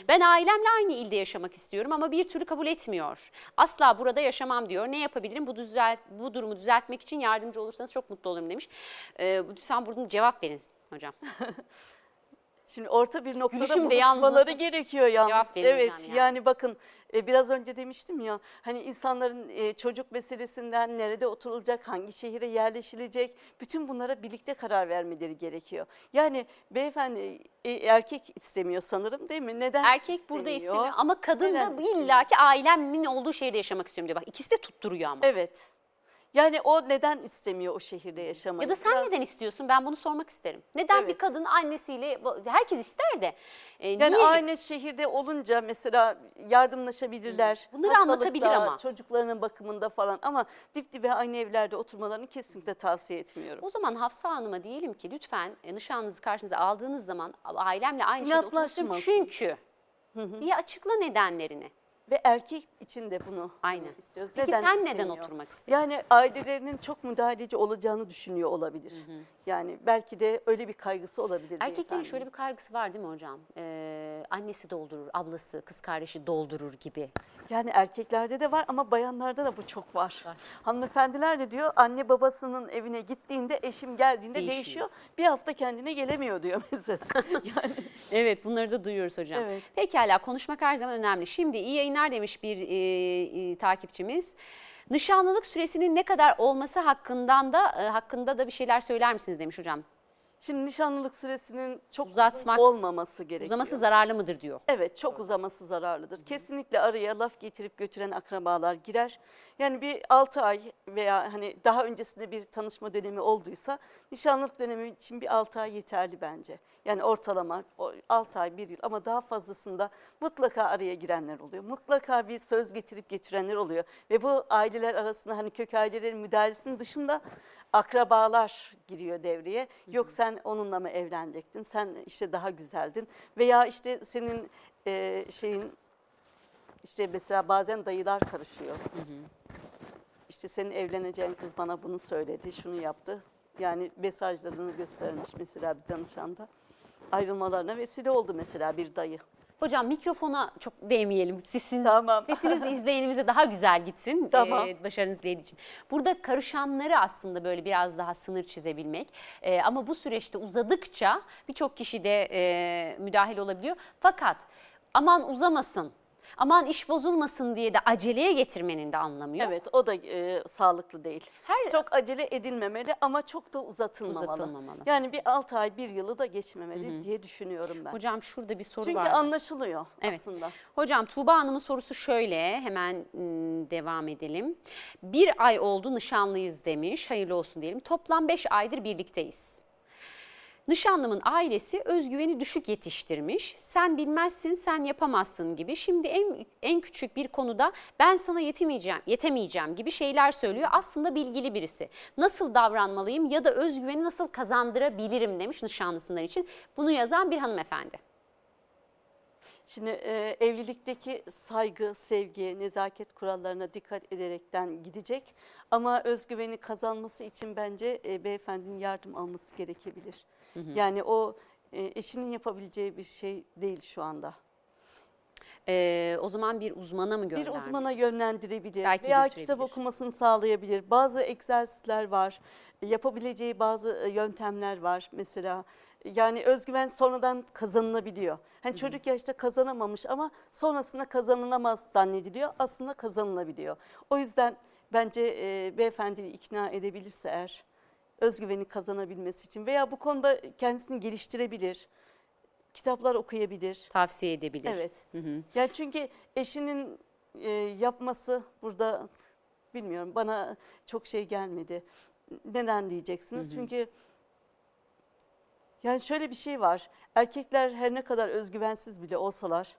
Ben ailemle aynı ilde yaşamak istiyorum ama bir türlü kabul etmiyor. Asla burada yaşamam diyor. Ne yapabilirim? Bu düzel bu durumu düzeltmek için yardımcı olursanız çok mutlu olurum demiş. Ee, lütfen buradan cevap verin hocam. Şimdi orta bir noktada Gülüşüm buluşmaları gerekiyor yalnız. Evet yani. yani. bakın e, biraz önce demiştim ya hani insanların e, çocuk meselesinden nerede oturulacak, hangi şehire yerleşilecek bütün bunlara birlikte karar vermeleri gerekiyor. Yani beyefendi e, erkek istemiyor sanırım değil mi? Neden Erkek burada istemiyor ama kadın Neden da istemiyor? illaki ailemin olduğu şehirde yaşamak istiyorum diyor. Bak ikisi de tutturuyor ama. Evet. Yani o neden istemiyor o şehirde yaşamayı? Ya da sen Biraz- neden istiyorsun? Ben bunu sormak isterim. Neden bir Evet. kadın annesiyle, herkes ister de. e, Yani niye? aynı şehirde olunca mesela yardımlaşabilirler. Bunları Hastalıkta, anlatabilir ama. Çocuklarının bakımında falan ama dip dibe aynı evlerde oturmalarını kesinlikle tavsiye etmiyorum. O zaman Hafsa Hanım'a diyelim ki lütfen e, nişanınızı karşınıza aldığınız zaman ailemle aynı şeyde oturmasın. İnatlaşmasın. Çünkü diye açıkla nedenlerini. Ve erkek için de bunu Aynen. istiyoruz. Peki sen neden oturmak istiyorsun? Yani ailelerinin çok müdahaleci olacağını düşünüyor olabilir. Yani belki de öyle bir kaygısı olabilir. Erkeklerin şöyle bir kaygısı var değil mi hocam? Ee, annesi doldurur, ablası, kız kardeşi doldurur gibi. Yani erkeklerde de var ama bayanlarda da bu çok var. Hanımefendiler de diyor anne babasının evine gittiğinde eşim geldiğinde Değişiyor. değişiyor. Bir hafta kendine gelemiyor diyor mesela. yani Evet bunları da duyuyoruz hocam. Evet. Pekala konuşmak her zaman önemli. Şimdi iyi yayınlar demiş bir e, e, takipçimiz. Nişanlılık süresinin ne kadar olması hakkından da e, hakkında da bir şeyler söyler misiniz demiş hocam. Şimdi nişanlılık süresinin çok Uzatmak- uzun olmaması gerekiyor. Uzaması zararlı mıdır diyor. Evet çok uzaması zararlıdır. Kesinlikle araya laf getirip götüren akrabalar girer. Yani bir 6 ay veya hani daha öncesinde bir tanışma dönemi olduysa nişanlılık dönemi için bir 6 ay yeterli bence. Yani ortalama 6 ay 1 yıl ama daha fazlasında mutlaka araya girenler oluyor. Mutlaka bir söz getirip getirenler oluyor. Ve bu aileler arasında hani kök ailelerin müdahalesinin dışında akrabalar giriyor devreye. Yok sen onunla mı evlenecektin? Sen işte daha güzeldin. Veya işte senin e, şeyin işte mesela bazen dayılar karışıyor. İşte senin evleneceğin kız bana bunu söyledi, şunu yaptı. Yani mesajlarını göstermiş mesela bir danışanda. Ayrılmalarına vesile oldu mesela bir dayı. Hocam mikrofona çok değmeyelim. Sizin Tamam. sesiniz izleyenimize daha güzel gitsin. Tamam. Ee, başarınız dileği için. Burada karışanları aslında böyle biraz daha sınır çizebilmek. Ee, ama bu süreçte uzadıkça birçok kişi de e, müdahil olabiliyor. Fakat aman uzamasın, aman iş bozulmasın diye de aceleye getirmenin de anlamı yok. Evet o da e, sağlıklı değil. Her- Çok acele edilmemeli ama çok da uzatılmamalı. Uzatılmamalı. Yani bir 6 ay, bir yılı da geçmemeli diye düşünüyorum ben. Hocam şurada bir soru Çünkü var. anlaşılıyor Evet. aslında. Hocam Tuğba Hanım'ın sorusu şöyle hemen devam edelim. Bir ay oldu nişanlıyız demiş hayırlı olsun diyelim. Toplam beş aydır birlikteyiz. Nişanlımın ailesi özgüveni düşük yetiştirmiş. Sen bilmezsin, sen yapamazsın gibi. Şimdi en en küçük bir konuda ben sana yetemeyeceğim, yetemeyeceğim gibi şeyler söylüyor. Aslında bilgili birisi. Nasıl davranmalıyım ya da özgüveni nasıl kazandırabilirim demiş nişanlısından için. Bunu yazan bir hanımefendi. Şimdi e, evlilikteki saygı, sevgi, nezaket kurallarına dikkat ederekten gidecek. Ama özgüveni kazanması için bence e, beyefendinin yardım alması gerekebilir. Yani o e, eşinin yapabileceği bir şey değil şu anda. Ee, o zaman bir uzmana mı Bir göndermek? uzmana yönlendirebilir Belki veya kitap okumasını sağlayabilir. Bazı egzersizler var, yapabileceği bazı e, yöntemler var mesela. Yani özgüven sonradan kazanılabiliyor. Hani çocuk yaşta kazanamamış ama sonrasında kazanılamaz zannediliyor. Aslında kazanılabiliyor. O yüzden bence e, beyefendiyi ikna edebilirse eğer özgüveni kazanabilmesi için veya bu konuda kendisini geliştirebilir. Kitaplar okuyabilir. Tavsiye edebilir. Evet. Hı hı. Yani çünkü eşinin e, yapması burada bilmiyorum bana çok şey gelmedi. Neden diyeceksiniz? Çünkü yani şöyle bir şey var. Erkekler her ne kadar özgüvensiz bile olsalar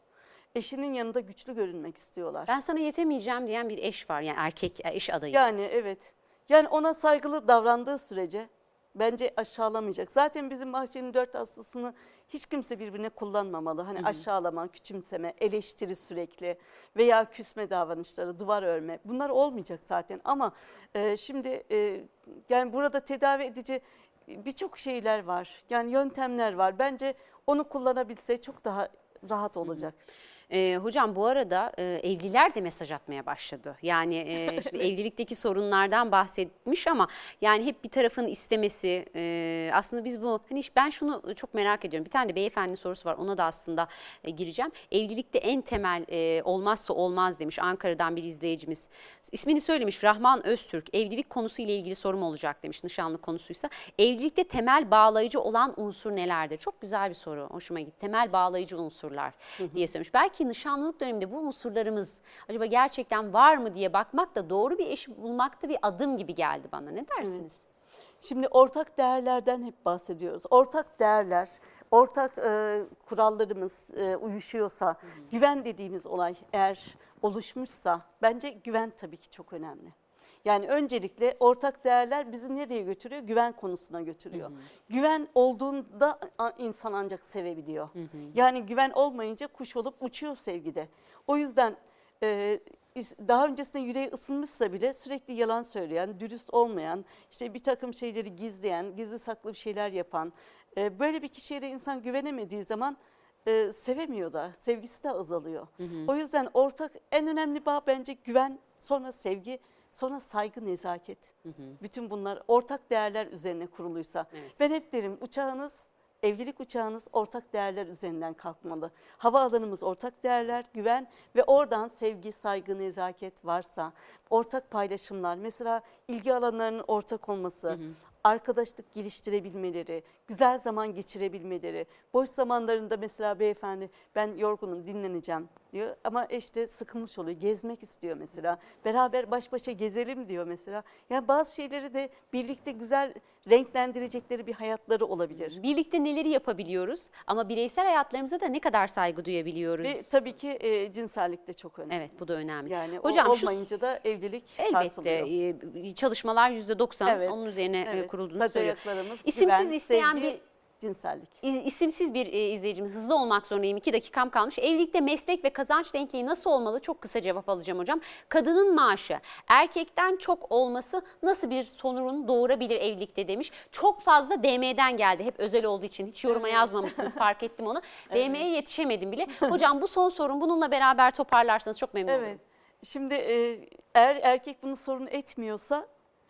eşinin yanında güçlü görünmek istiyorlar. Ben sana yetemeyeceğim diyen bir eş var yani erkek eş adayı. Yani evet. Yani ona saygılı davrandığı sürece bence aşağılamayacak. Zaten bizim bahçenin dört aslısını hiç kimse birbirine kullanmamalı. Hani aşağılama, küçümseme, eleştiri sürekli veya küsme davranışları, duvar örme bunlar olmayacak zaten. Ama e, şimdi e, yani burada tedavi edici birçok şeyler var. Yani yöntemler var. Bence onu kullanabilse çok daha rahat olacak. Ee, hocam bu arada e, evliler de mesaj atmaya başladı. Yani e, şimdi evlilikteki sorunlardan bahsetmiş ama yani hep bir tarafın istemesi e, aslında biz bu hani ben şunu çok merak ediyorum. Bir tane de beyefendi sorusu var ona da aslında e, gireceğim. Evlilikte en temel e, olmazsa olmaz demiş Ankara'dan bir izleyicimiz. İsmini söylemiş Rahman Öztürk. Evlilik konusu ile ilgili sorum olacak demiş nişanlı konusuysa. Evlilikte temel bağlayıcı olan unsur nelerdir? Çok güzel bir soru. Hoşuma gitti. Temel bağlayıcı unsurlar diye söylemiş. Belki nişanlılık döneminde bu unsurlarımız acaba gerçekten var mı diye bakmak da doğru bir eş bulmakta bir adım gibi geldi bana. Ne dersiniz? Şimdi ortak değerlerden hep bahsediyoruz. Ortak değerler, ortak e, kurallarımız e, uyuşuyorsa, güven dediğimiz olay eğer oluşmuşsa bence güven tabii ki çok önemli. Yani öncelikle ortak değerler bizi nereye götürüyor? Güven konusuna götürüyor. Güven olduğunda insan ancak sevebiliyor. Yani güven olmayınca kuş olup uçuyor sevgide. O yüzden e, daha öncesinde yüreği ısınmışsa bile sürekli yalan söyleyen, dürüst olmayan, işte bir takım şeyleri gizleyen, gizli saklı bir şeyler yapan, e, böyle bir kişiye de insan güvenemediği zaman e, sevemiyor da, sevgisi de azalıyor. O yüzden ortak en önemli bağ bence güven, sonra sevgi, sonra saygı, nezaket. Bütün bunlar ortak değerler üzerine kuruluysa. Evet. Ben hep derim uçağınız Evlilik uçağınız ortak değerler üzerinden kalkmalı. Havaalanımız ortak değerler, güven ve oradan sevgi, saygı, nezaket varsa, ortak paylaşımlar, mesela ilgi alanlarının ortak olması, arkadaşlık geliştirebilmeleri, güzel zaman geçirebilmeleri, boş zamanlarında mesela beyefendi ben yorgunum dinleneceğim diyor ama eş de sıkılmış oluyor, gezmek istiyor mesela. Beraber baş başa gezelim diyor mesela. Yani bazı şeyleri de birlikte güzel renklendirecekleri bir hayatları olabilir. Birlikte neleri yapabiliyoruz ama bireysel hayatlarımıza da ne kadar saygı duyabiliyoruz? Ve tabii ki e, cinsellik de çok önemli. Evet bu da önemli. Yani Hocam o şu olmayınca da evlilik Elbette sarsılıyor. e, çalışmalar %90 Evet, onun üzerine evet. Kurulduğunu Saç söylüyor. İsimsiz güven, isteyen sevgi, bir cinsellik. İsimsiz bir e, izleyicimiz hızlı olmak zorundayım. İki dakikam kalmış. Evlilikte meslek ve kazanç denkliği nasıl olmalı? Çok kısa cevap alacağım hocam. Kadının maaşı erkekten çok olması nasıl bir sorun doğurabilir evlilikte demiş. Çok fazla DM'den geldi. Hep özel olduğu için hiç yoruma yazmamışsınız fark ettim onu. DM'ye yetişemedim bile. Hocam bu son sorun bununla beraber toparlarsanız çok memnun Evet. olurum. Şimdi e, eğer erkek bunu sorun etmiyorsa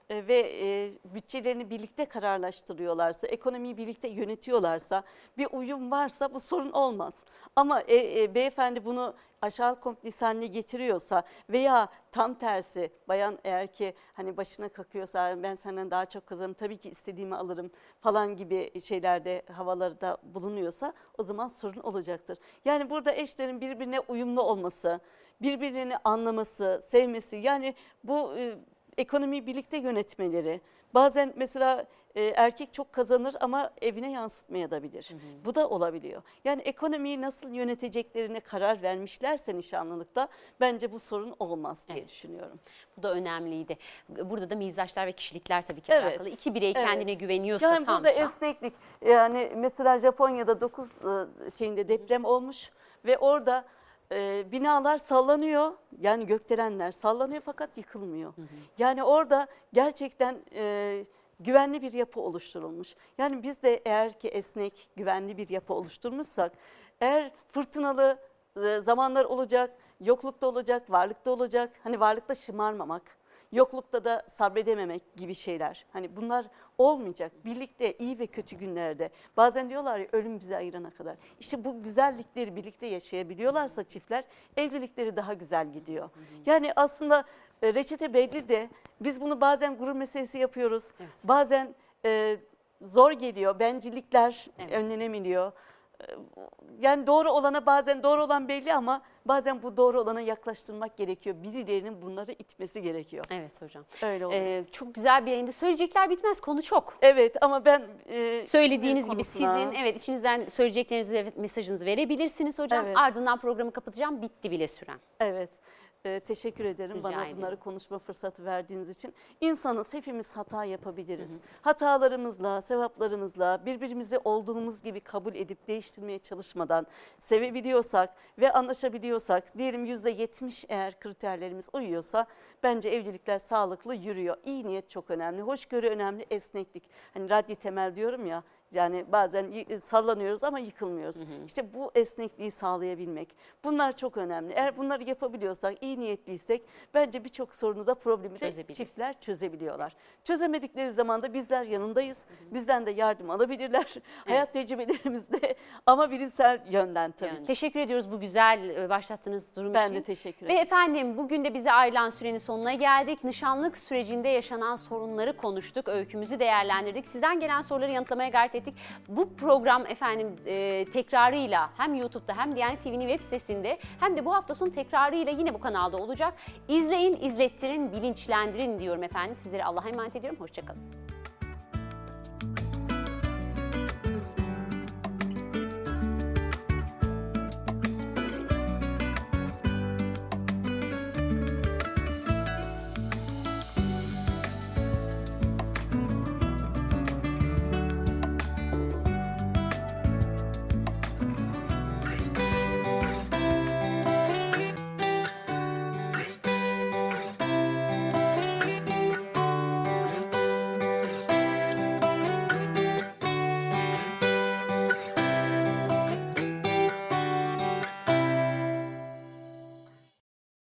e, ve e, bütçelerini birlikte kararlaştırıyorlarsa, ekonomiyi birlikte yönetiyorlarsa, bir uyum varsa bu sorun olmaz. Ama e, e, beyefendi bunu aşağı haline getiriyorsa veya tam tersi bayan eğer ki hani başına kakıyorsa ben senden daha çok kazanırım tabii ki istediğimi alırım falan gibi şeylerde havalarda bulunuyorsa o zaman sorun olacaktır. Yani burada eşlerin birbirine uyumlu olması, birbirini anlaması, sevmesi yani bu e, ekonomiyi birlikte yönetmeleri. Bazen mesela e, erkek çok kazanır ama evine yansıtmaya da bilir. Bu da olabiliyor. Yani ekonomiyi nasıl yöneteceklerine karar vermişlerse nişanlılıkta bence bu sorun olmaz diye Evet. düşünüyorum. Bu da önemliydi. Burada da mizaçlar ve kişilikler tabii ki Evet. alakalı. İki birey Evet. kendine güveniyorsa Yani burada tamsa. esneklik yani mesela Japonya'da 9 şeyinde deprem olmuş ve orada e, binalar sallanıyor. Yani gökdelenler sallanıyor fakat yıkılmıyor. Yani orada gerçekten e, güvenli bir yapı oluşturulmuş. Yani biz de eğer ki esnek, güvenli bir yapı oluşturmuşsak eğer fırtınalı e, zamanlar olacak, yoklukta olacak, varlıkta olacak. Hani varlıkta şımarmamak, yoklukta da sabredememek gibi şeyler. Hani bunlar olmayacak. Birlikte iyi ve kötü günlerde. Bazen diyorlar ya ölüm bizi ayırana kadar. İşte bu güzellikleri birlikte yaşayabiliyorlarsa çiftler evlilikleri daha güzel gidiyor. Yani aslında e, reçete belli de biz bunu bazen gurur meselesi yapıyoruz. Evet. Bazen e, zor geliyor. Bencillikler Evet. önlenebiliyor. Yani doğru olana bazen doğru olan belli ama bazen bu doğru olana yaklaştırmak gerekiyor. Birilerinin bunları itmesi gerekiyor. Evet hocam. Öyle oluyor. Ee, çok güzel bir yayında. Söyleyecekler bitmez. Konu çok. evet ama ben e, Söylediğiniz gibi konusuna- sizin evet içinizden söyleyeceklerinizi mesajınızı verebilirsiniz hocam. Evet. Ardından programı kapatacağım. Bitti bile süren. Evet. Ee, teşekkür ederim Rica bana ederim. bunları konuşma fırsatı verdiğiniz için. İnsanız, hepimiz hata yapabiliriz. Hatalarımızla, sevaplarımızla birbirimizi olduğumuz gibi kabul edip değiştirmeye çalışmadan sevebiliyorsak ve anlaşabiliyorsak, diyelim yüzde yetmiş eğer kriterlerimiz uyuyorsa bence evlilikler sağlıklı yürüyor. İyi niyet çok önemli, hoşgörü önemli, esneklik. Hani raddi temel diyorum ya, yani bazen y- sallanıyoruz ama yıkılmıyoruz. İşte bu esnekliği sağlayabilmek. Bunlar çok önemli. Eğer bunları yapabiliyorsak, iyi niyetliysek bence birçok sorunu da problemi de çiftler çözebiliyorlar. Çözemedikleri zaman da bizler yanındayız. Bizden de yardım alabilirler. Hayat tecrübelerimizde ama bilimsel yönden tabii. Yani teşekkür ediyoruz bu güzel e, başlattığınız durum Ben için. de teşekkür Ve ederim. efendim bugün de bize ayrılan sürenin sonuna geldik. Nişanlık sürecinde yaşanan sorunları konuştuk, öykümüzü değerlendirdik. Sizden gelen soruları yanıtlamaya gayret ettik. Bu program efendim e, tekrarıyla hem YouTube'da hem Diyanet TV'nin web sitesinde hem de bu hafta sonu tekrarıyla yine bu kanalda olacak. İzleyin, izlettirin, bilinçlendirin diyorum efendim. Sizleri Allah'a emanet ediyorum. Hoşçakalın.